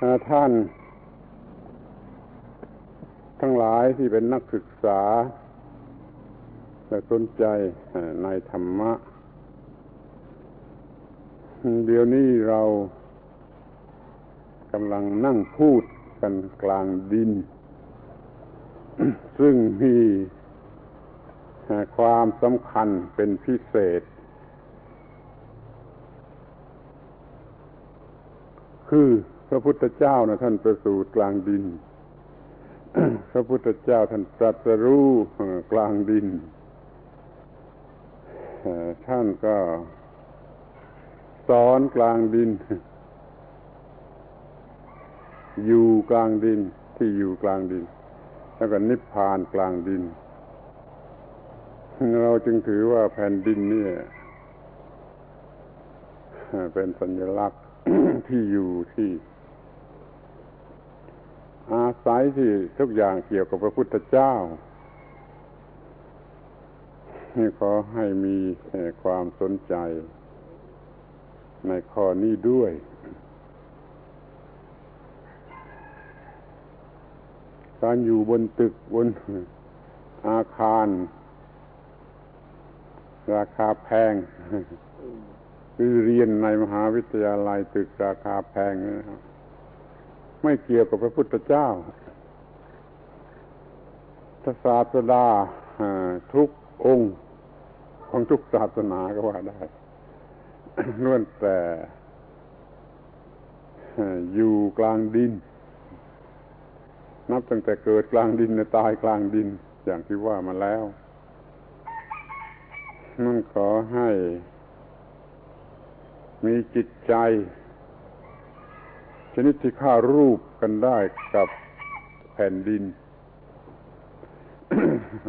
ท่านทั้งหลายที่เป็นนักศึกษา และสนใจในธรรมะ เดี๋ยวนี้เรากำลังนั่งพูดกันกลางดิน ซึ่งมีความสำคัญเป็นพิเศษ คือ พระพุทธเจ้านะท่านประสูติกลางดิน พระพุทธเจ้าท่านตรัสรู้กลางดินท่านก็สอนกลางดิน อยู่กลางดินที่อยู่กลางดิน แล้วก็นิพพานกลางดิน เราจึงถือว่าแผ่นดินนี่เป็นสัญลักษณ์ที่อยู่ที่ อาศัยที่ทุกอย่างเกี่ยวกับพระพุทธเจ้านี่ขอให้มีความสนใจ ในข้อนี้ด้วย การอยู่บนตึกบนอาคาร ราคาแพงคือเรียนในมหาวิทยาลัยตึกราคาแพงนะครับ ไม่เกี่ยวกับพระพุทธเจ้าศาสดาทุกองค์ของทุกศาสนาก็ว่าได้ล้วนแต่อยู่กลางดิน นับตั้งแต่เกิดกลางดินตายกลางดิน อย่างที่ว่ามาแล้วมันขอให้มีจิตใจ ชนิดที่ฆ่ารูปกันได้กับแผ่นดิน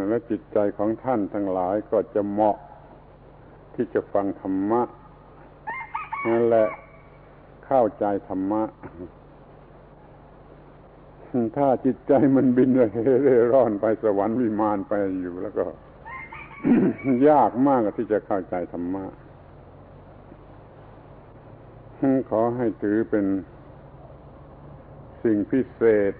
และจิตใจของท่านทั้งหลายก็จะเหมาะที่จะฟังธรรมะนั่นแหละเข้าใจธรรมะ ถ้าจิตใจมันบินเร่ร่อนไปสวรรค์วิมานไปอยู่แล้วก็ ยากมากที่จะเข้าใจธรรมะขอให้ถือเป็น สิ่งพิเศษ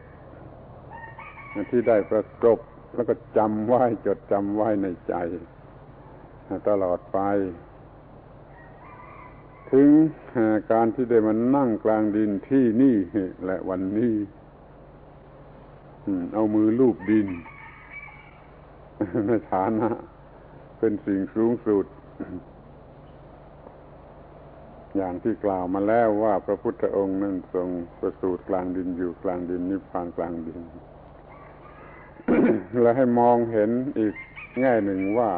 ที่ได้ประสบแล้วก็จำไว้จดจำไว้ในใจ ตลอดไป ถึงการที่ได้มานั่งกลางดินที่นี่และวันนี้ เอามือลูบดิน ในฐานะ เป็นสิ่งสูงสุด อย่างที่กล่าวมาแล้วว่าพระพุทธองค์นั้นทรงประสูติกลางดินอยู่กลางดินนิพพานกลางดิน และให้มองเห็นอีกแง่หนึ่งว่า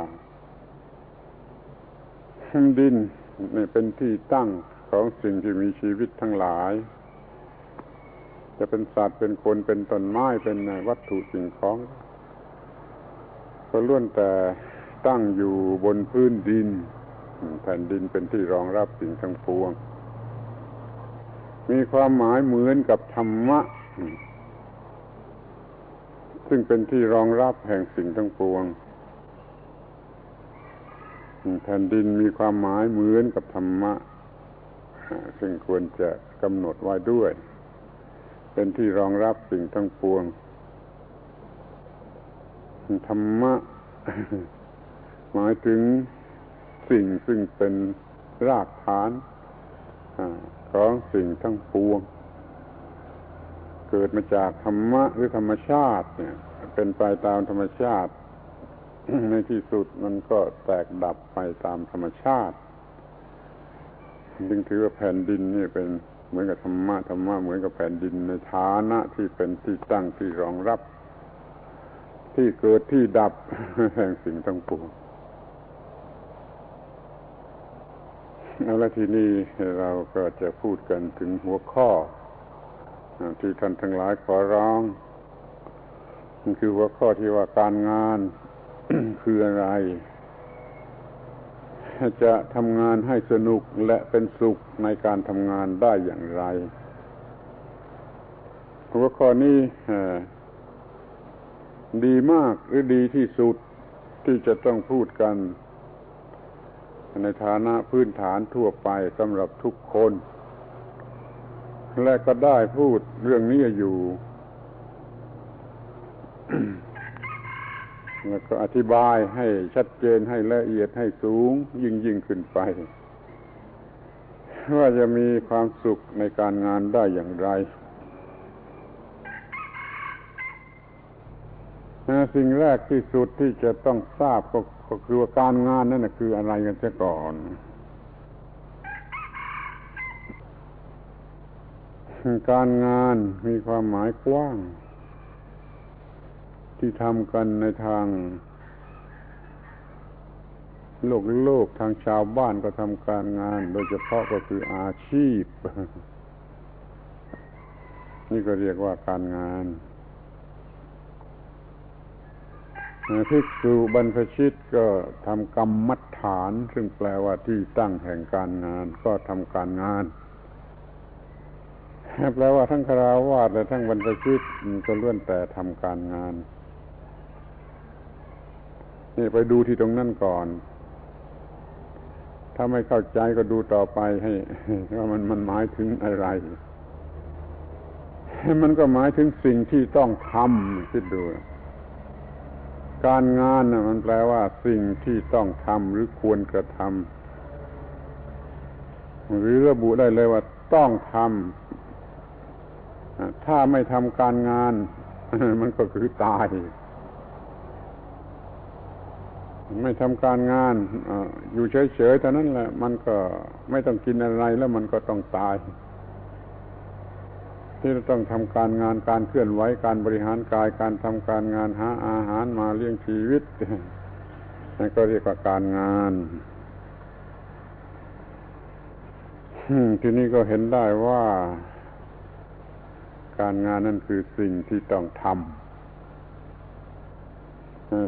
ดินนี่เป็นที่ตั้งของสิ่งที่มีชีวิตทั้งหลาย จะเป็นสัตว์เป็นคนเป็นต้นไม้เป็นวัตถุสิ่งของก็ล้วนแต่ตั้งอยู่บนพื้นดิน แผ่นดินเป็นที่รองรับสิ่งทั้งปวง มีความหมายเหมือนกับธรรมะ ซึ่งเป็นที่รองรับแห่งสิ่งทั้งปวงแผ่นดินมีความหมายเหมือนกับธรรมะ ซึ่งควรจะกำหนดไว้ด้วย เป็นที่รองรับสิ่งทั้งปวง ธรรมะ หมายถึง สิ่งซึ่งเป็นรากฐานของสิ่งทั้งปวง เกิดมาจากธรรมะหรือธรรมชาติ เนี่ย เป็นไปตามธรรมชาติ ในที่สุดมันก็แตกดับไปตามธรรมชาติจึงถือว่าแผ่นดินนี่เป็นเหมือนกับธรรมะธรรมะเหมือนกับแผ่นดินในฐานะที่เป็นที่ตั้งที่รองรับ ที่เกิดที่ดับแห่งสิ่งทั้งปวง เอาละทีนี้เราก็จะพูดกันถึงหัวข้อ ที่ท่านทั้งหลายขอร้องมันคือหัวข้อที่ว่าการงานคืออะไร จะทำงานให้สนุกและเป็นสุขในการทำงานได้อย่างไร หัวข้อนี้ดีมากหรือดีที่สุดที่จะต้องพูดกัน ในฐานะพื้นฐานทั่วไปสำหรับทุกคน และก็ได้พูดเรื่องนี้อยู่ แล้วก็อธิบายให้ชัดเจนให้ละเอียดให้สูงยิ่งยิ่งขึ้นไป ว่าจะมีความสุขในการงานได้อย่างไร สิ่งแรกที่สุดที่จะต้องทราบก็คือการงานนั่นคืออะไรกันเสียก่อน การงานมีความหมายกว้าง ที่ทำกันในทาง โลกโลกทางชาวบ้านก็ทำการงาน โดยเฉพาะก็คืออาชีพ นี่ก็เรียกว่าการงาน ภิกษุบรรพชิตก็ทำกรรมมัดฐาน ซึ่งแปลว่าที่ตั้งแห่งการงานก็ทำการงานแปลว่าทั้งคราวาสและทั้งบรรพชิตก็ล้วนแต่ทำการงาน นี่ไปดูที่ตรงนั้นก่อน ถ้าไม่เข้าใจก็ดูต่อไปให้ว่ามันมันหมายถึงอะไร มันก็หมายถึงสิ่งที่ต้องทำคิดดู การงานนะมันแปลว่าสิ่งที่ต้องทำหรือควรกระทำหรือระบุได้เลยว่าต้องทำถ้าไม่ทำการงาน มันก็คือตาย ไม่ทำการงานอยู่เฉยๆเท่านั้นแหละ มันก็ไม่ต้องกินอะไรแล้วมันก็ต้องตาย ที่เราต้องทำการงานการเคลื่อนไหวการบริหารกายการทำการงานหาอาหารมาเลี้ยงชีวิตนั่นก็เรียกว่าการงานทีนี้ก็เห็นได้ว่าการงานนั่นคือสิ่งที่ต้องทำ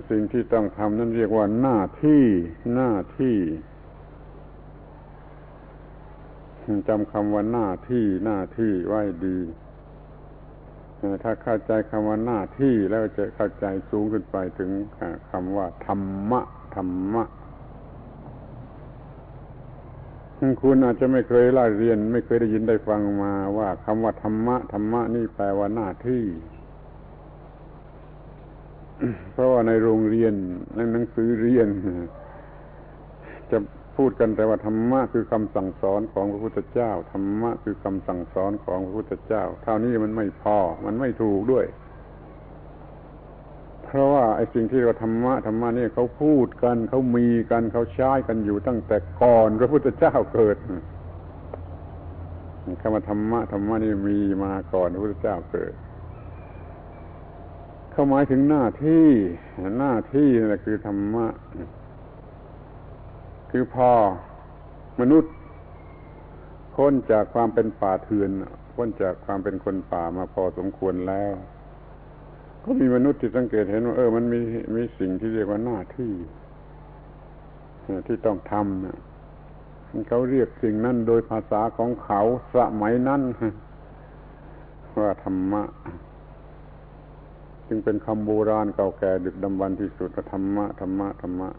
สิ่งที่ต้องทำนั่นเรียกว่าหน้าที่หน้าที่จำคำว่าหน้าที่หน้าที่ไว้ดี ถ้าเข้าใจคำว่าหน้าที่แล้วจะเข้าใจสูงขึ้นไปถึงคำว่า ธรรมะ ธรรมะคุณอาจจะไม่เคยล่าเรียน ไม่เคยได้ยินได้ฟังมาว่าคำว่าธรรมะ ธรรมะนี่แปลว่าหน้าที่ เพราะว่าในโรงเรียนในหนังสือเรียนจะ พูดกันแต่ว่าธรรมะคือคำสั่งสอนของพระพุทธเจ้าธรรมะคือคำสั่งสอนของพระพุทธเจ้า เท่านี้มันไม่พอ มันไม่ถูกด้วย เพราะว่าไอ้สิ่งที่เราธรรมะธรรมะนี่เขาพูดกันเขามีกันเขาใช้กันอยู่ตั้งแต่ก่อนพระพุทธเจ้าเกิดคำว่าธรรมะธรรมะนี่มีมาก่อนพระพุทธเจ้าเกิดเขาหมายถึงหน้าที่ หน้าที่นั่นแหละคือธรรมะ คือพอมนุษย์พ้นจากความเป็นป่าเถื่อนพ้นจากความเป็นคนป่ามาพอสมควรแล้ว ก็มีมนุษย์ที่สังเกตเห็นว่าเออ มันมีมีสิ่งที่เรียกว่าหน้าที่ที่ต้องทำนะเขาเรียกสิ่งนั้นโดยภาษาของเขาสมัยนั้นว่าธรรมะจึงเป็นคำโบราณเก่าแก่ดึกดำบรรที่สุดธรรมะธรรมะธรรมะ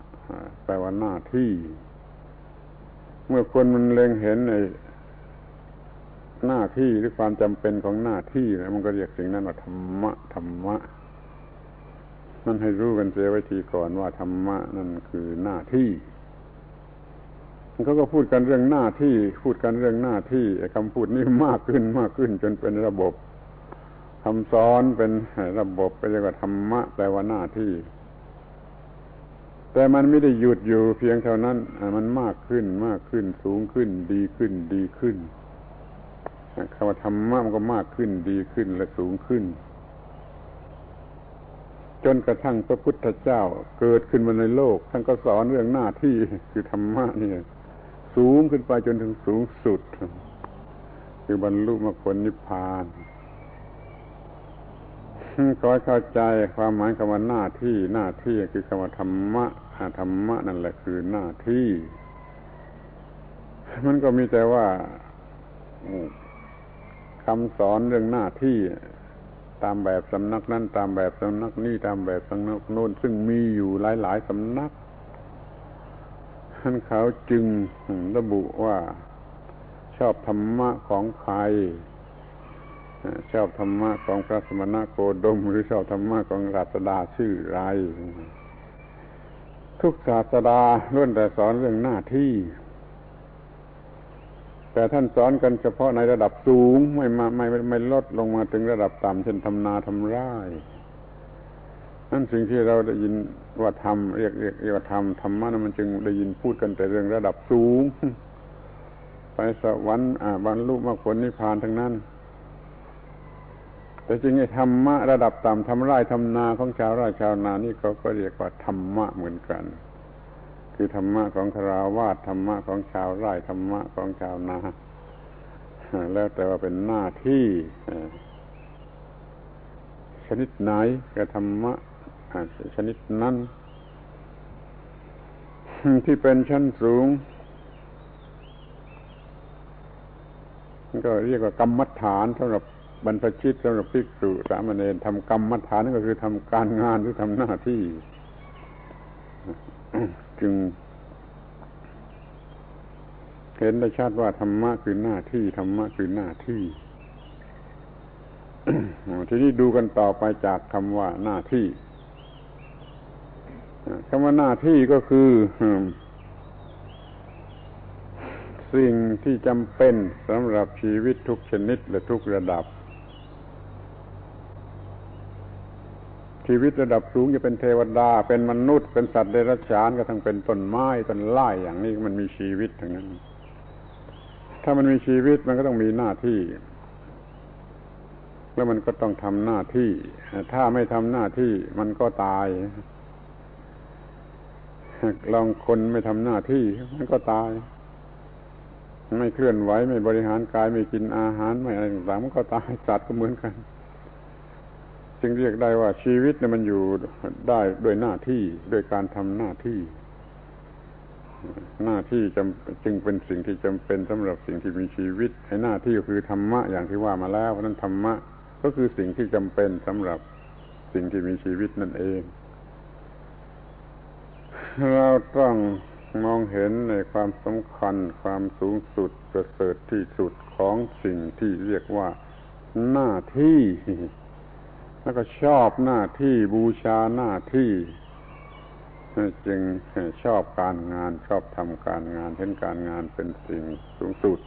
แปลว่าหน้าที่ เมื่อคนมันเล็งเห็นในหน้าที่หรือความจำเป็นของหน้าที่แล้วมันก็เรียกสิ่งนั้นว่าธรรมะธรรมะนั่นให้รู้กันเสียไว้ทีก่อนว่าธรรมะนั่นคือหน้าที่เขาก็พูดกันเรื่องหน้าที่ พูดกันเรื่องหน้าที่คำพูดนี้มากขึ้นมากขึ้น จนเป็นระบบคำสอนเป็นระบบไปเรียกว่าธรรมะแปลว่าหน้าที่ แต่มันไม่ได้หยุดอยู่เพียงเท่านั้น มันมากขึ้นมากขึ้นสูงขึ้น ดีขึ้นดีขึ้นคำว่าธรรมะมันก็มากขึ้นดีขึ้นและสูงขึ้น จนกระทั่งพระพุทธเจ้าเกิดขึ้นมาในโลก ท่านก็สอนเรื่องหน้าที่คือธรรมะนี่สูงขึ้นไปจนถึงสูงสุด คือบรรลุมรรคผลนิพพานขอเข้าใจความหมายคำว่าหน้าที่หน้าที่คือคำว่าธรรมะ ธรรมะนั่นแหละคือหน้าที่ มันก็มีแต่ว่าคำสอนเรื่องหน้าที่ ตามแบบสำนักนั้นตามแบบสำนักนี้ตามแบบสำนักโน้นซึ่งมีอยู่หลาย ๆสำนักท่านเขาจึงระบุว่าชอบธรรมะของใครชอบธรรมะของพระสมณะโคดม หรือชอบธรรมะของราษฎาชื่อไร ทุกศาสดาล้วนแต่สอนเรื่องหน้าที่ แต่ท่านสอนกันเฉพาะในระดับสูง ไม่มาไม่ไม่ลดลงมาถึงระดับต่ำเช่นทำนาทำไร่นั่นสิ่งที่เราได้ยินว่าทำเรียกเรียกเรียกว่าทำธรรมะนั้นมันจึงได้ยินพูดกันแต่เรื่องระดับสูง ไปสวรรค์บรรลุมรรคผลนิพพานทั้งนั้น แต่จริงไอ้ธรรมะระดับต่ำทำไร่ทำนาของชาวไร่ชาวนานี่เขาก็เรียกว่าธรรมะเหมือนกัน คือธรรมะของคราวาสธรรมะของชาวไร่ธรรมะของชาวนาแล้วแต่ว่าเป็นหน้าที่ชนิดไหนกับธรรมะชนิดนั้นที่เป็นชั้นสูง ก็เรียกว่ากรรมฐานสำหรับ บรรพชิตสำหรับภิกษุสามเณรทำกรรมฐานนั่นก็คือทำการงานหรือทำหน้าที่ จึง เห็นได้ชัดว่าธรรมะคือหน้าที่ธรรมะคือหน้าที่ทีนี้ดูกันต่อไปจากคำว่าหน้าที่คำว่าหน้าที่ก็คือสิ่งที่จำเป็นสำหรับชีวิตทุกชนิดและทุกระดับ ชีวิตระดับสูงจะเป็นเทวดา เป็นมนุษย์ เป็นสัตว์เดรัจฉานก็ทั้งเป็นต้นไม้ต้นไม้อย่างนี้มันมีชีวิตทั้งนั้น ถ้ามันมีชีวิตมันก็ต้องมีหน้าที่ แล้วมันก็ต้องทำหน้าที่ ถ้าไม่ทำหน้าที่มันก็ตายลองคนไม่ทำหน้าที่มันก็ตาย ไม่เคลื่อนไหวไม่บริหารกายไม่กินอาหารไม่อะไรต่างๆมันก็ตายสัตว์ก็เหมือนกัน จึงเรียกได้ว่าชีวิตเนี่ยมันอยู่ได้ด้วยหน้าที่ด้วยการทำหน้าที่ หน้าที่จจึงเป็นสิ่งที่จำเป็นสำหรับสิ่งที่มีชีวิตไอ้หน้าที่ก็คือธรรมะอย่างที่ว่ามาแล้วเพราะนั้นธรรมะก็คือสิ่งที่จำเป็นสำหรับสิ่งที่มีชีวิตนั่นเอง เราต้องมองเห็นในความสำคัญความสูงสุดประเสริฐที่สุดของสิ่งที่เรียกว่าหน้าที่ แล้วก็ชอบหน้าที่บูชาหน้าที่ จึงชอบการงานชอบทำการงานเห็นการงานเป็นสิ่งสูงสุด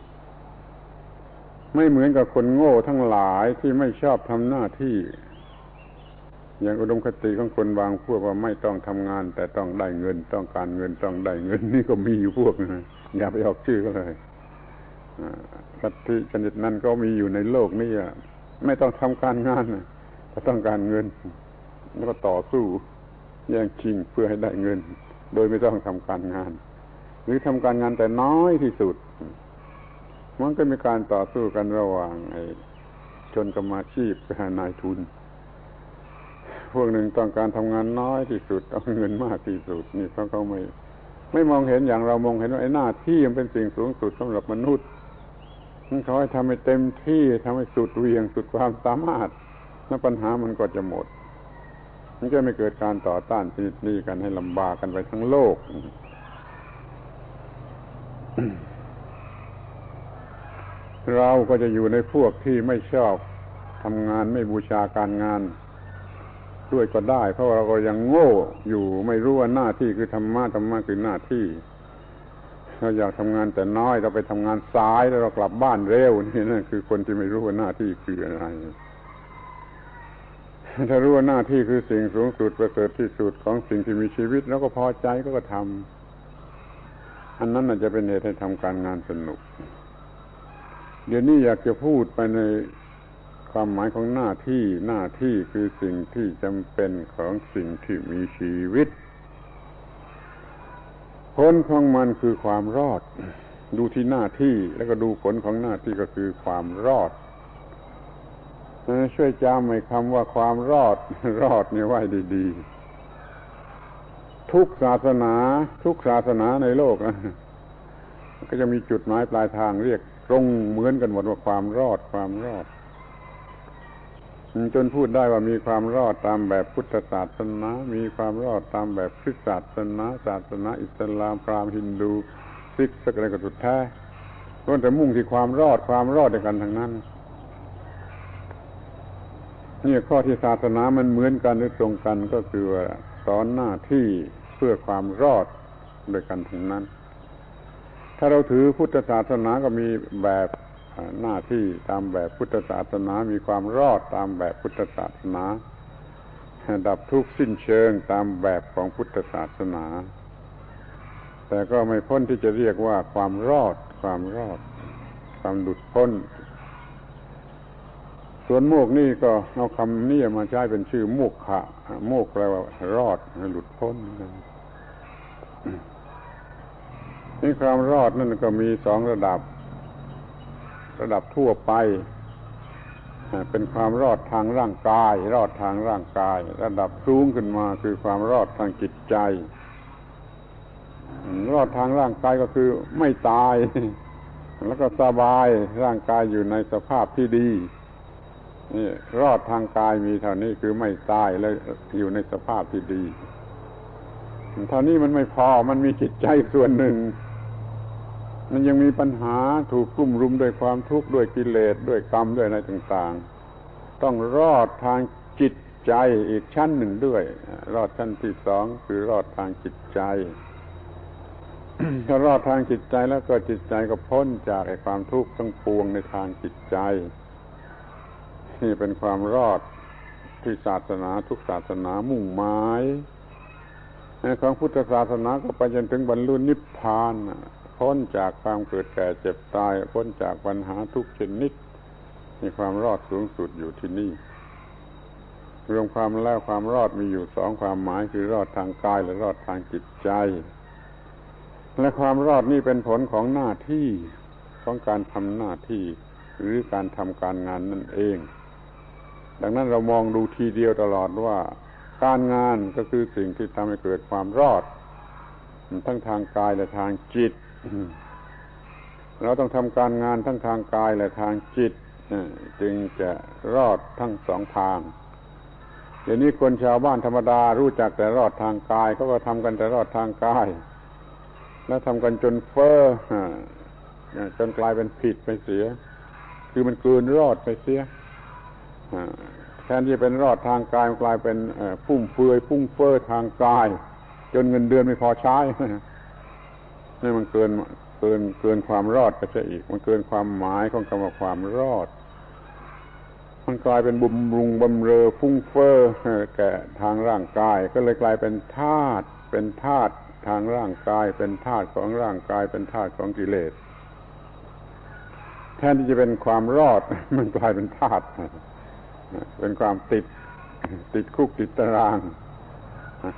ไม่เหมือนกับคนโง่ทั้งหลายที่ไม่ชอบทำหน้าที่ อย่างอุดมคติของคนบางพวกว่าไม่ต้องทำงาน แต่ต้องได้เงินต้องการเงินต้องได้เงิน นี่ก็มีอยู่พวกนะอย่าไปออกชื่อก็เลยลัทธิชนิดนั้นก็มีอยู่ในโลกนี้ไม่ต้องทำการงานแต่ต้องการเงิน แล้วก็ต่อสู้แย่งชิงเพื่อให้ได้เงิน โดยไม่ต้องทำการงาน หรือทำการงานแต่น้อยที่สุด มันก็มีการต่อสู้กันระหว่างไอ้ชนกรรมาชีพกับนายทุน พวกหนึ่งต้องการทำงานน้อยที่สุดเอาเงินมากที่สุด นี่เพราะเขาไม่ไม่มองเห็นอย่างเรามองเห็นว่าไอ้หน้าที่มันเป็นสิ่งสูงสุดสำหรับมนุษย์เขาให้ทำให้เต็มที่ทำให้สุดเวียงสุดความสามารถ แล้วปัญหามันก็จะหมด มันจะไม่เกิดการต่อต้านชนิดนี้กันให้ลำบากกันไปทั้งโลกเราก็จะอยู่ในพวกที่ไม่ชอบทำงานไม่บูชาการงาน ด้วยก็ได้ เพราะเราก็ยังโง่อยู่ไม่รู้ว่าหน้าที่คือธรรมะธรรมะคือหน้าที่เราอยากทำงานแต่น้อยเราไปทำงานสายแล้วเรากลับบ้านเร็วนี่นั่นคือคนที่ไม่รู้ว่าหน้าที่คืออะไร ถ้ารู้ว่าหน้าที่คือสิ่งสูงสุดประเสริฐที่สุดของสิ่งที่มีชีวิต แล้วก็พอใจก็ก็ทำอันนั้นอาจจะเป็นเหตุให้ทำการงานสนุก เดี๋ยวนี้อยากจะพูดไปในความหมายของหน้าที่หน้าที่คือสิ่งที่จำเป็นของสิ่งที่มีชีวิตผลของมันคือความรอด ดูที่หน้าที่แล้วก็ดูผลของหน้าที่ก็คือความรอด ช่วยจำในคำว่าความรอดรอดเนี่ยไว้ดีๆ ทุกศาสนา ทุกศาสนาในโลกนะก็จะมีจุดหมายปลายทางเรียกตรงเหมือนกันหมดว่าความรอดความรอด จนพูดได้ว่ามีความรอดตามแบบพุทธศาสนา มีความรอดตามแบบคริสตศาสนา ศาสนา อิสลามพราหมณ์ฮินดูซิกสักอะไรก็สุดแท้ก็แต่มุ่งที่ความรอดความรอดในกันทางนั้น นี่ข้อที่ศาสนามันเหมือนกันหรือตรงกันก็คือว่าสอนหน้าที่เพื่อความรอดโดยกันทั้งนั้น ถ้าเราถือพุทธศาสนาก็มีแบบหน้าที่ตามแบบพุทธศาสนา มีความรอดตามแบบพุทธศาสนา ดับทุกข์สิ้นเชิงตามแบบของพุทธศาสนา แต่ก็ไม่พ้นที่จะเรียกว่าความรอด ความรอด ความหลุดพ้น ส่วนโมกนี่ก็เอาคำนี้มาใช้เป็นชื่อโมกขะโมกแปลว่ารอดหลุดพ้นนี่ความรอดนั่นก็มีสองระดับ ระดับทั่วไป เป็นความรอดทางร่างกาย รอดทางร่างกาย ระดับสูงขึ้นมาคือความรอดทางจิตใจ รอดทางร่างกายก็คือไม่ตาย แล้วก็สบายร่างกายอยู่ในสภาพที่ดี นี่รอดทางกายมีเท่านี้คือไม่ตายแล้วอยู่ในสภาพที่ดีเท่านี้มันไม่พอมันมีจิตใจส่วนหนึ่ง มันยังมีปัญหาถูกกลุ่มรุมด้วยความทุกข์ด้วยกิเลสด้วยกรรมด้วยอะไรต่าง ๆ ต้องรอดทางจิตใจอีกชั้นหนึ่งด้วย รอดชั้นที่สองคือรอดทางจิตใจถ้ารอดทางจิตใจแล้วก็จิตใจก็พ้นจากความทุกข์ทั้งปวงในทางจิตใจ นี่เป็นความรอดที่ศาสนาทุกศาสนามุ่งหมายของพุทธศาสนาก็ไปจนถึงบรรลุนิพพานพ้นจากความเกิดแก่เจ็บตาย พ้นจากปัญหาทุกชนิดมีความรอดสูงสุดอยู่ที่นี่ รวมความแล้วความรอดมีอยู่สองความหมายคือรอดทางกายและรอดทางจิตใจ และความรอดนี่เป็นผลของหน้าที่ของการทำหน้าที่ หรือการทำการงานนั่นเอง ดังนั้นเรามองดูทีเดียวตลอดว่าการงานก็คือสิ่งที่ทำให้เกิดความรอด ทั้งทางกายและทางจิต เราต้องทำการงานทั้งทางกายและทางจิตจึงจะรอดทั้งสองทางเดี๋ยวนี้คนชาวบ้านธรรมดารู้จักแต่รอดทางกายเขาก็ทำกันแต่รอดทางกาย แล้วทำกันจนเฟ้อจนกลายเป็นผิดไปเสีย คือมันเกินรอดไปเสีย แทนที่เป็นรอดทางกายกลายเป็นฟุ่มเฟือยฟุ้งเฟ้อทางกาย จนเงินเดือนไม่พอใช้นี่มันเกินเกินเกินความรอดไปซะอีก มันเกินความหมายของคำว่าความรอด มันกลายเป็นบุมรุงบำเรอฟุ้งเฟ้อแก่ทางร่างกาย ก็เลยกลายเป็นธาตุเป็นธาตุทางร่างกาย เป็นธาตุของร่างกาย เป็นธาตุของกิเลสแทนที่จะเป็นความรอด มันกลายเป็นธาตุ เป็นความติดติดคุกติดตาราง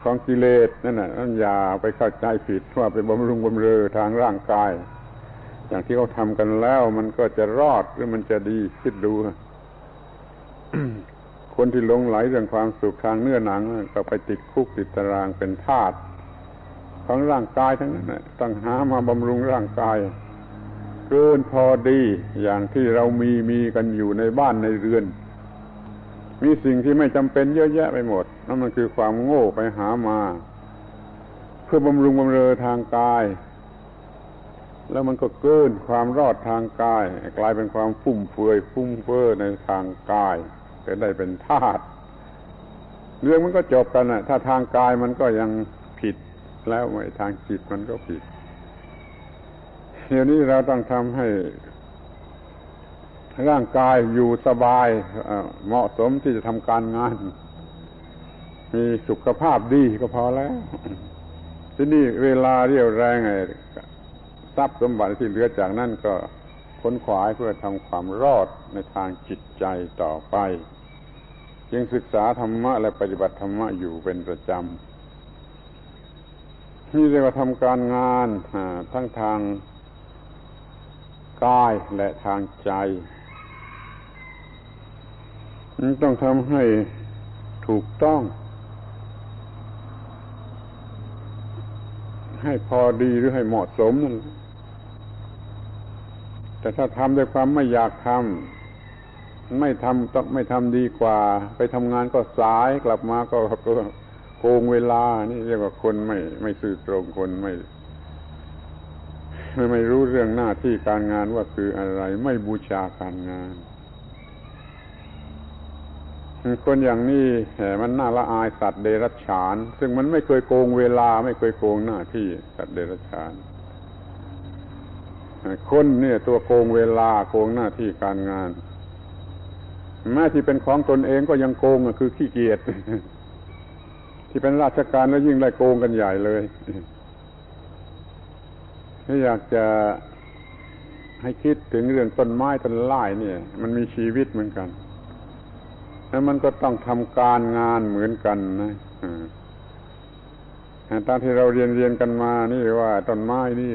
ของกิเลสนั่นน่ะนั่นอย่าไปเข้าใจผิดว่าเป็นบำรุงบำเรอทางร่างกาย อย่างที่เขาทำกันแล้ว มันก็จะรอดหรือมันจะดีคิดดูคนที่ลงไหลเรื่องความสุขทางเนื้อหนัง ก็ไปติดคุกติดตารางเป็นทาสของร่างกายทั้งนั้นต้องหามาบำรุงร่างกายเกินพอดีอย่างที่เรามีมีกันอยู่ในบ้านในเรือน มีสิ่งที่ไม่จำเป็นเยอะแยะไปหมดนั่นมันคือความโง่ไปหามา เพื่อบำรุงบำเรอทางกาย แล้วมันก็เกินความรอดทางกาย กลายเป็นความฟุ่มเฟือยฟุ้งเฟ้อในทางกายก็ได้เป็นธาตุเรื่องมันก็จบกันนะถ้าทางกายมันก็ยังผิดแล้วไทางจิตมันก็ผิดเดี๋ยวนี้เราต้องทำให้ ร่างกายอยู่สบายเหมาะสมที่จะทำการงาน มีสุขภาพดีก็พอแล้ว ที่นี่เวลาเรียวแรงไงทรัพย์สมบัติที่เหลือจากนั่นก็ค้นขวายเพื่อทำความรอดในทางจิตใจต่อไปยังศึกษาธรรมะและปฏิบัติธรรมะอยู่เป็นประจำนี่เรียกว่าทำการงานทั้งทางกายและทางใจ มันต้องทำให้ถูกต้อง ให้พอดีหรือให้เหมาะสมนั่นแต่ถ้าทำด้วยความไม่อยากทำไม่ทำต้องไม่ทำดีกว่า ไปทำงานก็สายกลับมาก็ก็โกงเวลา นี่เรียกว่าคนไม่ ไม่สื่อตรงคนไม่ไม่ไม่รู้เรื่องหน้าที่การงานว่าคืออะไร ไม่บูชาการงาน คนอย่างนี้มันน่าละอายสัตว์เดรัจฉาน ซึ่งมันไม่เคยโกงเวลาไม่เคยโกงหน้าที่สัตว์เดรัจฉานคนเนี่ยตัวโกงเวลาโกงหน้าที่การงานแม้ที่เป็นของตนเองก็ยังโกงคือขี้เกียจที่เป็นราชการแล้วยิ่งได้โกงกันใหญ่เลยถ้าอยากจะให้คิดถึงเรื่องต้นไม้ต้นไม้เนี่ย มันมีชีวิตเหมือนกัน แล้วมันก็ต้องทำการงานเหมือนกันนะตามที่เราเรียนเรียนกันมา นี่ว่าต้นไม้นี่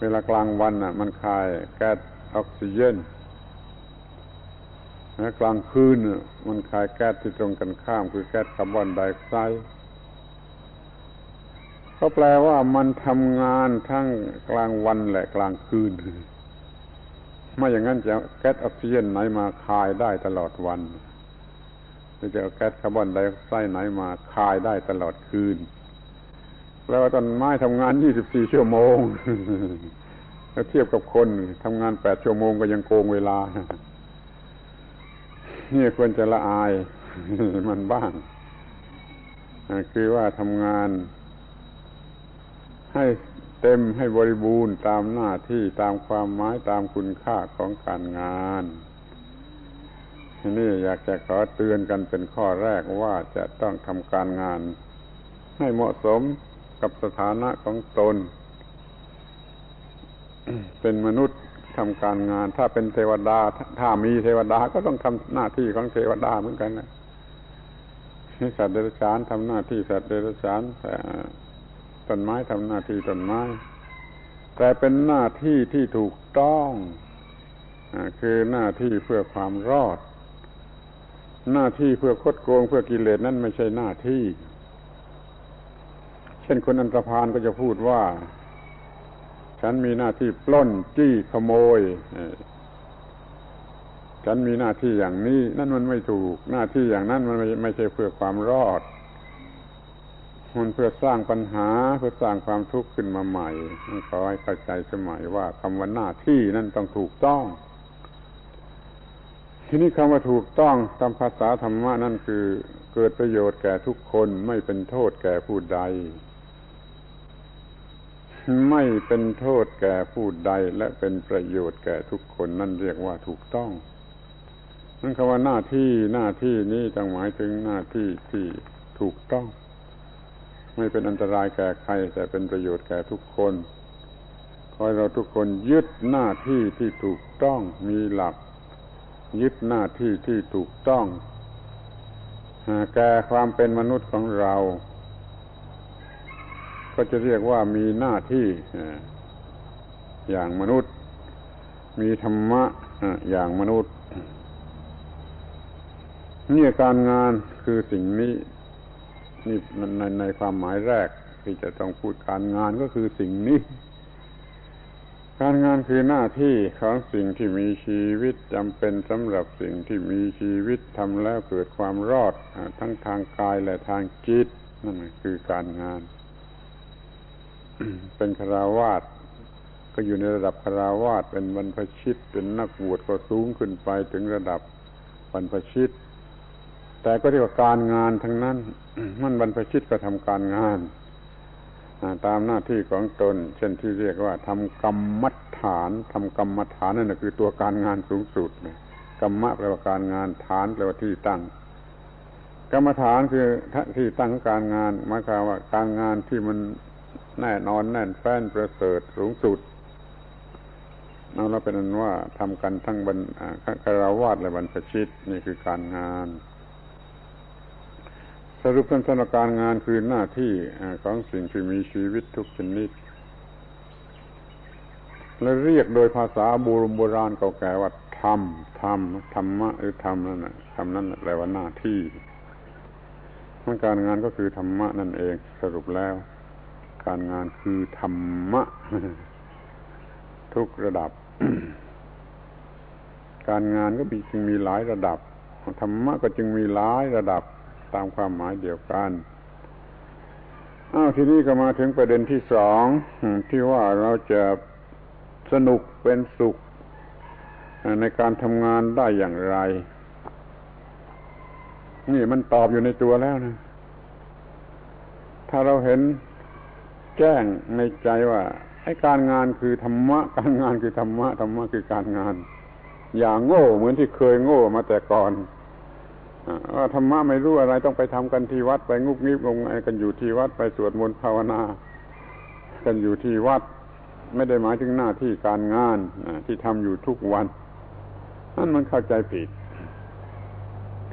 เวลากลางวันอะ มันคายแก๊สออกซิเจนและกลางคืนมันคายแก๊สที่ตรงกันข้าม คือแก๊สคาร์บอนไดออกไซด์ก็แปลว่ามันทำงานทั้งกลางวันและกลางคืน ไม่อย่างนั้นจะแก๊สออกซิเจนไหนมาคายได้ตลอดวันจะเอาแก๊สคาร์บอนไดออกไซด์ไหนมาคายได้ตลอดคืนแปลว่าต้นไม้ทำงาน 24 ชั่วโมงแล้วเทียบกับคนทำงาน 8 ชั่วโมงก็ยังโกงเวลานี่ควรจะละอายมันบ้างคือว่าทำงาน ให้ เต็มให้บริบูรณ์ตามหน้าที่ตามความหมายตามคุณค่าของการงานนี่อยากจะขอเตือนกันเป็นข้อแรกว่าจะต้องทำการงาน ให้เหมาะสมกับสถานะของตน เป็นมนุษย์ทำการงาน ถ้าเป็นเทวดา ถ้ามีเทวดาก็ต้องทำหน้าที่ของเทวดาเหมือนกันนะสัตว์เดรัจฉานทำหน้าที่สัตว์เดรัจฉานแต้นไม้ทำหน้าที่ต้นไม้ แต่เป็นหน้าที่ที่ถูกต้องคือหน้าที่เพื่อความรอด หน้าที่เพื่อคดโกงเพื่อกิเลสนั่นไม่ใช่หน้าที่ เช่นคนอันตรพานก็จะพูดว่า ฉันมีหน้าที่ปล้นจี้ขโมยฉันมีหน้าที่อย่างนี้ นั่นมันไม่ถูก หน้าที่อย่างนั้นมันไม่ไม่ใช่เพื่อความรอด มันเพื่อสร้างปัญหาเพื่อสร้างความทุกข์ขึ้นมาใหม่ขอให้เข้าใจสมัยว่าคำว่าหน้าที่นั่นต้องถูกต้อง ทีนี้คำว่าถูกต้องตามภาษาธรรมะนั่นคือ เกิดประโยชน์แก่ทุกคนไม่เป็นโทษแก่ผู้ใด ไม่เป็นโทษแก่ผู้ใดและเป็นประโยชน์แก่ทุกคนนั่นเรียกว่าถูกต้องนั่นคำว่าหน้าที่หน้าที่นี้จังหมายถึงหน้าที่ที่ถูกต้อง ไม่เป็นอันตรายแก่ใคร แต่เป็นประโยชน์แก่ทุกคนขอให้เราทุกคนยึดหน้าที่ที่ถูกต้องมีหลัก ยึดหน้าที่ที่ถูกต้องแก่ความเป็นมนุษย์ของเรา ก็จะเรียกว่ามีหน้าที่อย่างมนุษย์ มีธรรมะอย่างมนุษย์เนี่ยการงานคือสิ่งนี้ นี่ในในความหมายแรกที่จะต้องพูดการงานก็คือสิ่งนี้ การงานคือหน้าที่ของสิ่งที่มีชีวิตจำเป็นสำหรับสิ่งที่มีชีวิตทำแล้วเกิดความรอด ทั้งทางกายและทางจิตนั่นคือการงาน เป็นคราวาสก็อยู่ในระดับคราวาสเป็นบรรพชิตเป็นนักบวชก็สูงขึ้นไปถึงระดับบรรพชิต แต่ก็เรียกว่าการงานทั้งนั้น มันบรรพชิตก็ทำการงานตามหน้าที่ของตน เช่นที่เรียกว่าทำกรรมฐานทำกรรมฐานนั่นคือตัวการงานสูงสุดกรรมะแปลว่าการงานฐานแปลว่าที่ตั้ง กรรมฐานคือที่ตั้งการงานหมายความว่า การงานที่มันแน่นอนแน่นแฟ้นประเสริฐสูงสุดเอาเราเป็นนั้นว่าทำกันทั้งบรรคารวาสและบรรพชิตนี่คือการงาน สรุปสั้นการงานคือหน้าที่ของสิ่งที่มีชีวิตทุกชนิด และเรียกโดยภาษาบูรโบราณเก่าแก่ว่าธรรมธรรมธรรมะหรือธรรมนั่นแหละธรรมนั่นแปลว่าหน้าที่มันการงานก็คือธรรมะนั่นเอง สรุปแล้ว การงานคือธรรมะ ทุกระดับ การงานก็มีจึงมีหลายระดับธรรมะก็จึงมีหลายระดับ ตามความหมายเดียวกันอ้าวทีนี้ก็มาถึงประเด็นที่สองที่ว่าเราจะสนุกเป็นสุข ในการทำงานได้อย่างไร นี่มันตอบอยู่ในตัวแล้วนะ ถ้าเราเห็นแจ้งในใจว่าไอ้การงานคือธรรมะ การงานคือธรรมะธรรมะคือการงาน อย่างโง่เหมือนที่เคยโง่มาแต่ก่อน ธรรมะไม่รู้อะไรต้องไปทำกันที่วัดไปงุบงิบงงกันอยู่ที่วัดไปสวดมนต์ภาวนา กันอยู่ที่วัด ไม่ได้หมายถึงหน้าที่การงานที่ทำอยู่ทุกวันนั่นมันเข้าใจผิด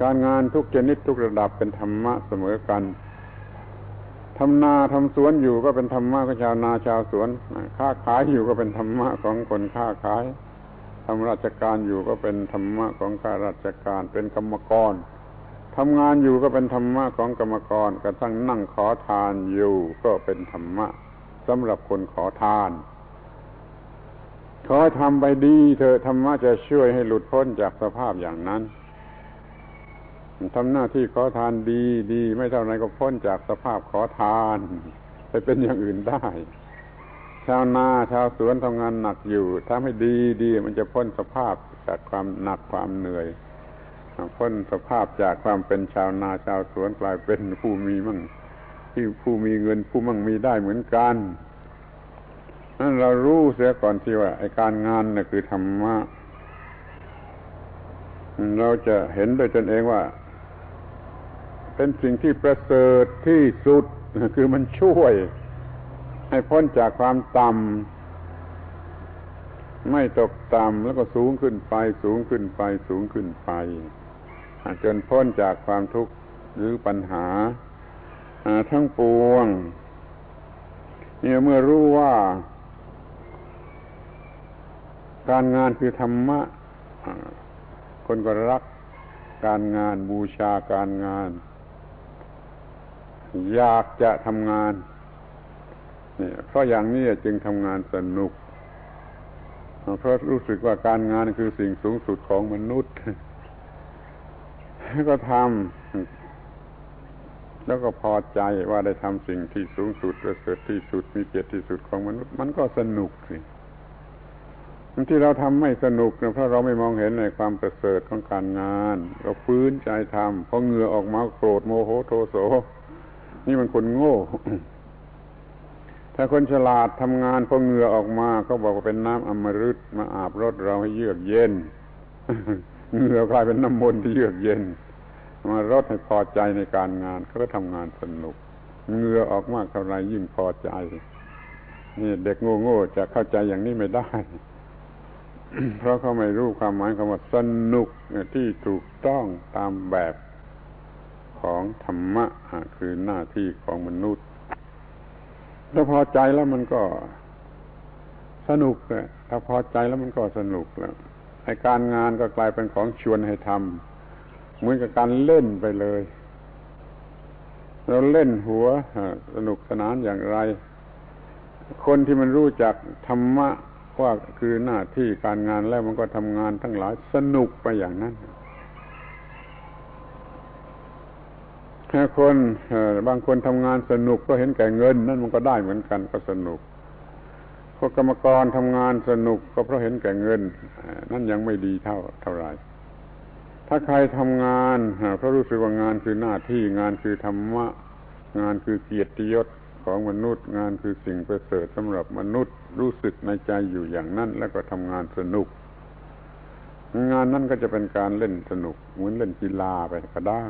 การงานทุกชนิดทุกระดับเป็นธรรมะเสมอกันทำนาทำสวนอยู่ก็เป็นธรรมะของชาวนาชาวสวนค้าขายอยู่ก็เป็นธรรมะของคนค้าขายทำราชการอยู่ก็เป็นธรรมะของข้าราชการเป็นกรรมกร ทำงานอยู่ก็เป็นธรรมะของกรรมกรกระทั่งนั่งขอทานอยู่ก็เป็นธรรมะสำหรับคนขอทาน ขอทำไปดีเธอธรรมะจะช่วยให้หลุดพ้นจากสภาพอย่างนั้นทำหน้าที่ขอทานดีดีไม่เท่าไรก็พ้นจากสภาพขอทาน ไปเป็นอย่างอื่นได้ ชาวนาชาวสวนทำงานหนักอยู่ถ้าไม่ดีดีมันจะพ้นสภาพจากความหนักความเหนื่อย พ้นสภาพจากความเป็นชาวนาชาวสวนกลายเป็นผู้มีมั่งที่ผู้มีเงินผู้มั่งมีได้เหมือนกันนั่นเรารู้เสียก่อนที่ว่าไอการงานน่ะคือธรรมะเราจะเห็นโดยตนเองว่า เป็นสิ่งที่ประเสริฐที่สุดคือมันช่วย ให้พ้นจากความต่ำไม่ตกต่ำแล้วก็สูงขึ้นไป สูงขึ้นไป สูงขึ้นไป จนพ้นจากความทุกข์หรือปัญหาทั้งปวงเนี่ยเมื่อรู้ว่า การงานคือธรรมะ คนก็รักการงานบูชาการงาน อยากจะทำงานเนี่ยเพราะอย่างนี้จึงทำงานสนุกเพราะรู้สึกว่าการงานคือสิ่งสูงสุดของมนุษย์ ก็ทำแล้วก็พอใจว่าได้ทำสิ่งที่สูงสุดประเสริฐที่สุดมีเกียรติที่สุดของมนุษย์ มันก็สนุกสิที่เราทำไม่สนุกเนี่ยเพราะเราไม่มองเห็นในความประเสริฐของการงาน เราฟื้นใจทำพอเหงื่อออกมาโกรธโมโหโทโส นี่มันคนโง่ ถ้าคนฉลาดทำงานพอเหงื่อออกมา ก็บอกว่าเป็นน้ำอมฤตมาอาบรถเราให้เยือกเย็น เหงื่อกลายเป็นน้ำมนต์ที่เยือกเย็น มารถให้พอใจในการงานเขาก็ทำงานสนุกเหงื่อออกมากเท่าไรยิ่งพอใจนี่เด็กโง่ๆจะเข้าใจอย่างนี้ไม่ได้ เพราะเขาไม่รู้ความหมายคำว่าสนุกที่ถูกต้องตามแบบของธรรมะคือหน้าที่ของมนุษย์ถ้าพอใจแล้วมันก็สนุกเลยถ้าพอใจแล้วมันก็สนุกแล้ว ไอการงานก็กลายเป็นของชวนให้ทำเหมือนกับการเล่นไปเลย เราเล่นหัวสนุกสนานอย่างไร คนที่มันรู้จักธรรมะว่าคือหน้าที่การงานแล้วมันก็ทำงานทั้งหลายสนุกไปอย่างนั้นคนบางคนทำงานสนุกก็เห็นแก่เงิน นั่นมันก็ได้เหมือนกันก็สนุก พวกกรรมกรทำงานสนุกก็เพราะเห็นแก่เงิน นั่นยังไม่ดีเท่าเท่าไรถ้าใครทำงานเพราะรู้สึกว่างานคือหน้าที่งานคือธรรมะ งานคือเกียรติยศของมนุษย์ งานคือสิ่งประเสริฐสำหรับมนุษย์รู้สึกในใจอยู่อย่างนั้น แล้วก็ทำงานสนุก งานนั้นก็จะเป็นการเล่นสนุก เหมือนเล่นกีฬาไปก็ได้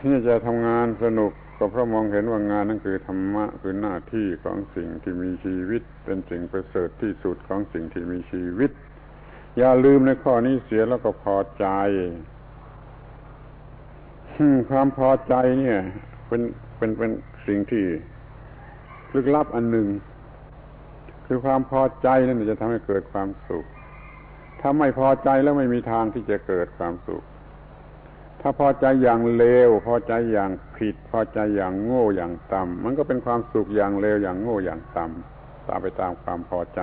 ที่จะทำงานสนุก ก็เพราะมองเห็นว่างานนั่นคือธรรมะคือหน้าที่ของสิ่งที่มีชีวิต เป็นสิ่งประเสริฐที่สุดของสิ่งที่มีชีวิต อย่าลืมในข้อนี้เสียแล้วก็พอใจความพอใจเนี่ย เป็นเป็นเป็นสิ่งที่ลึกลับอันหนึ่ง คือความพอใจนั่นจะทำให้เกิดความสุขถ้าไม่พอใจแล้วไม่มีทางที่จะเกิดความสุข ถ้าพอใจอย่างเลว พอใจอย่างผิด พอใจอย่างโง่อย่างต่ำมันก็เป็นความสุขอย่างเลวอย่างโง่อย่างต่ำตามไปตามความพอใจ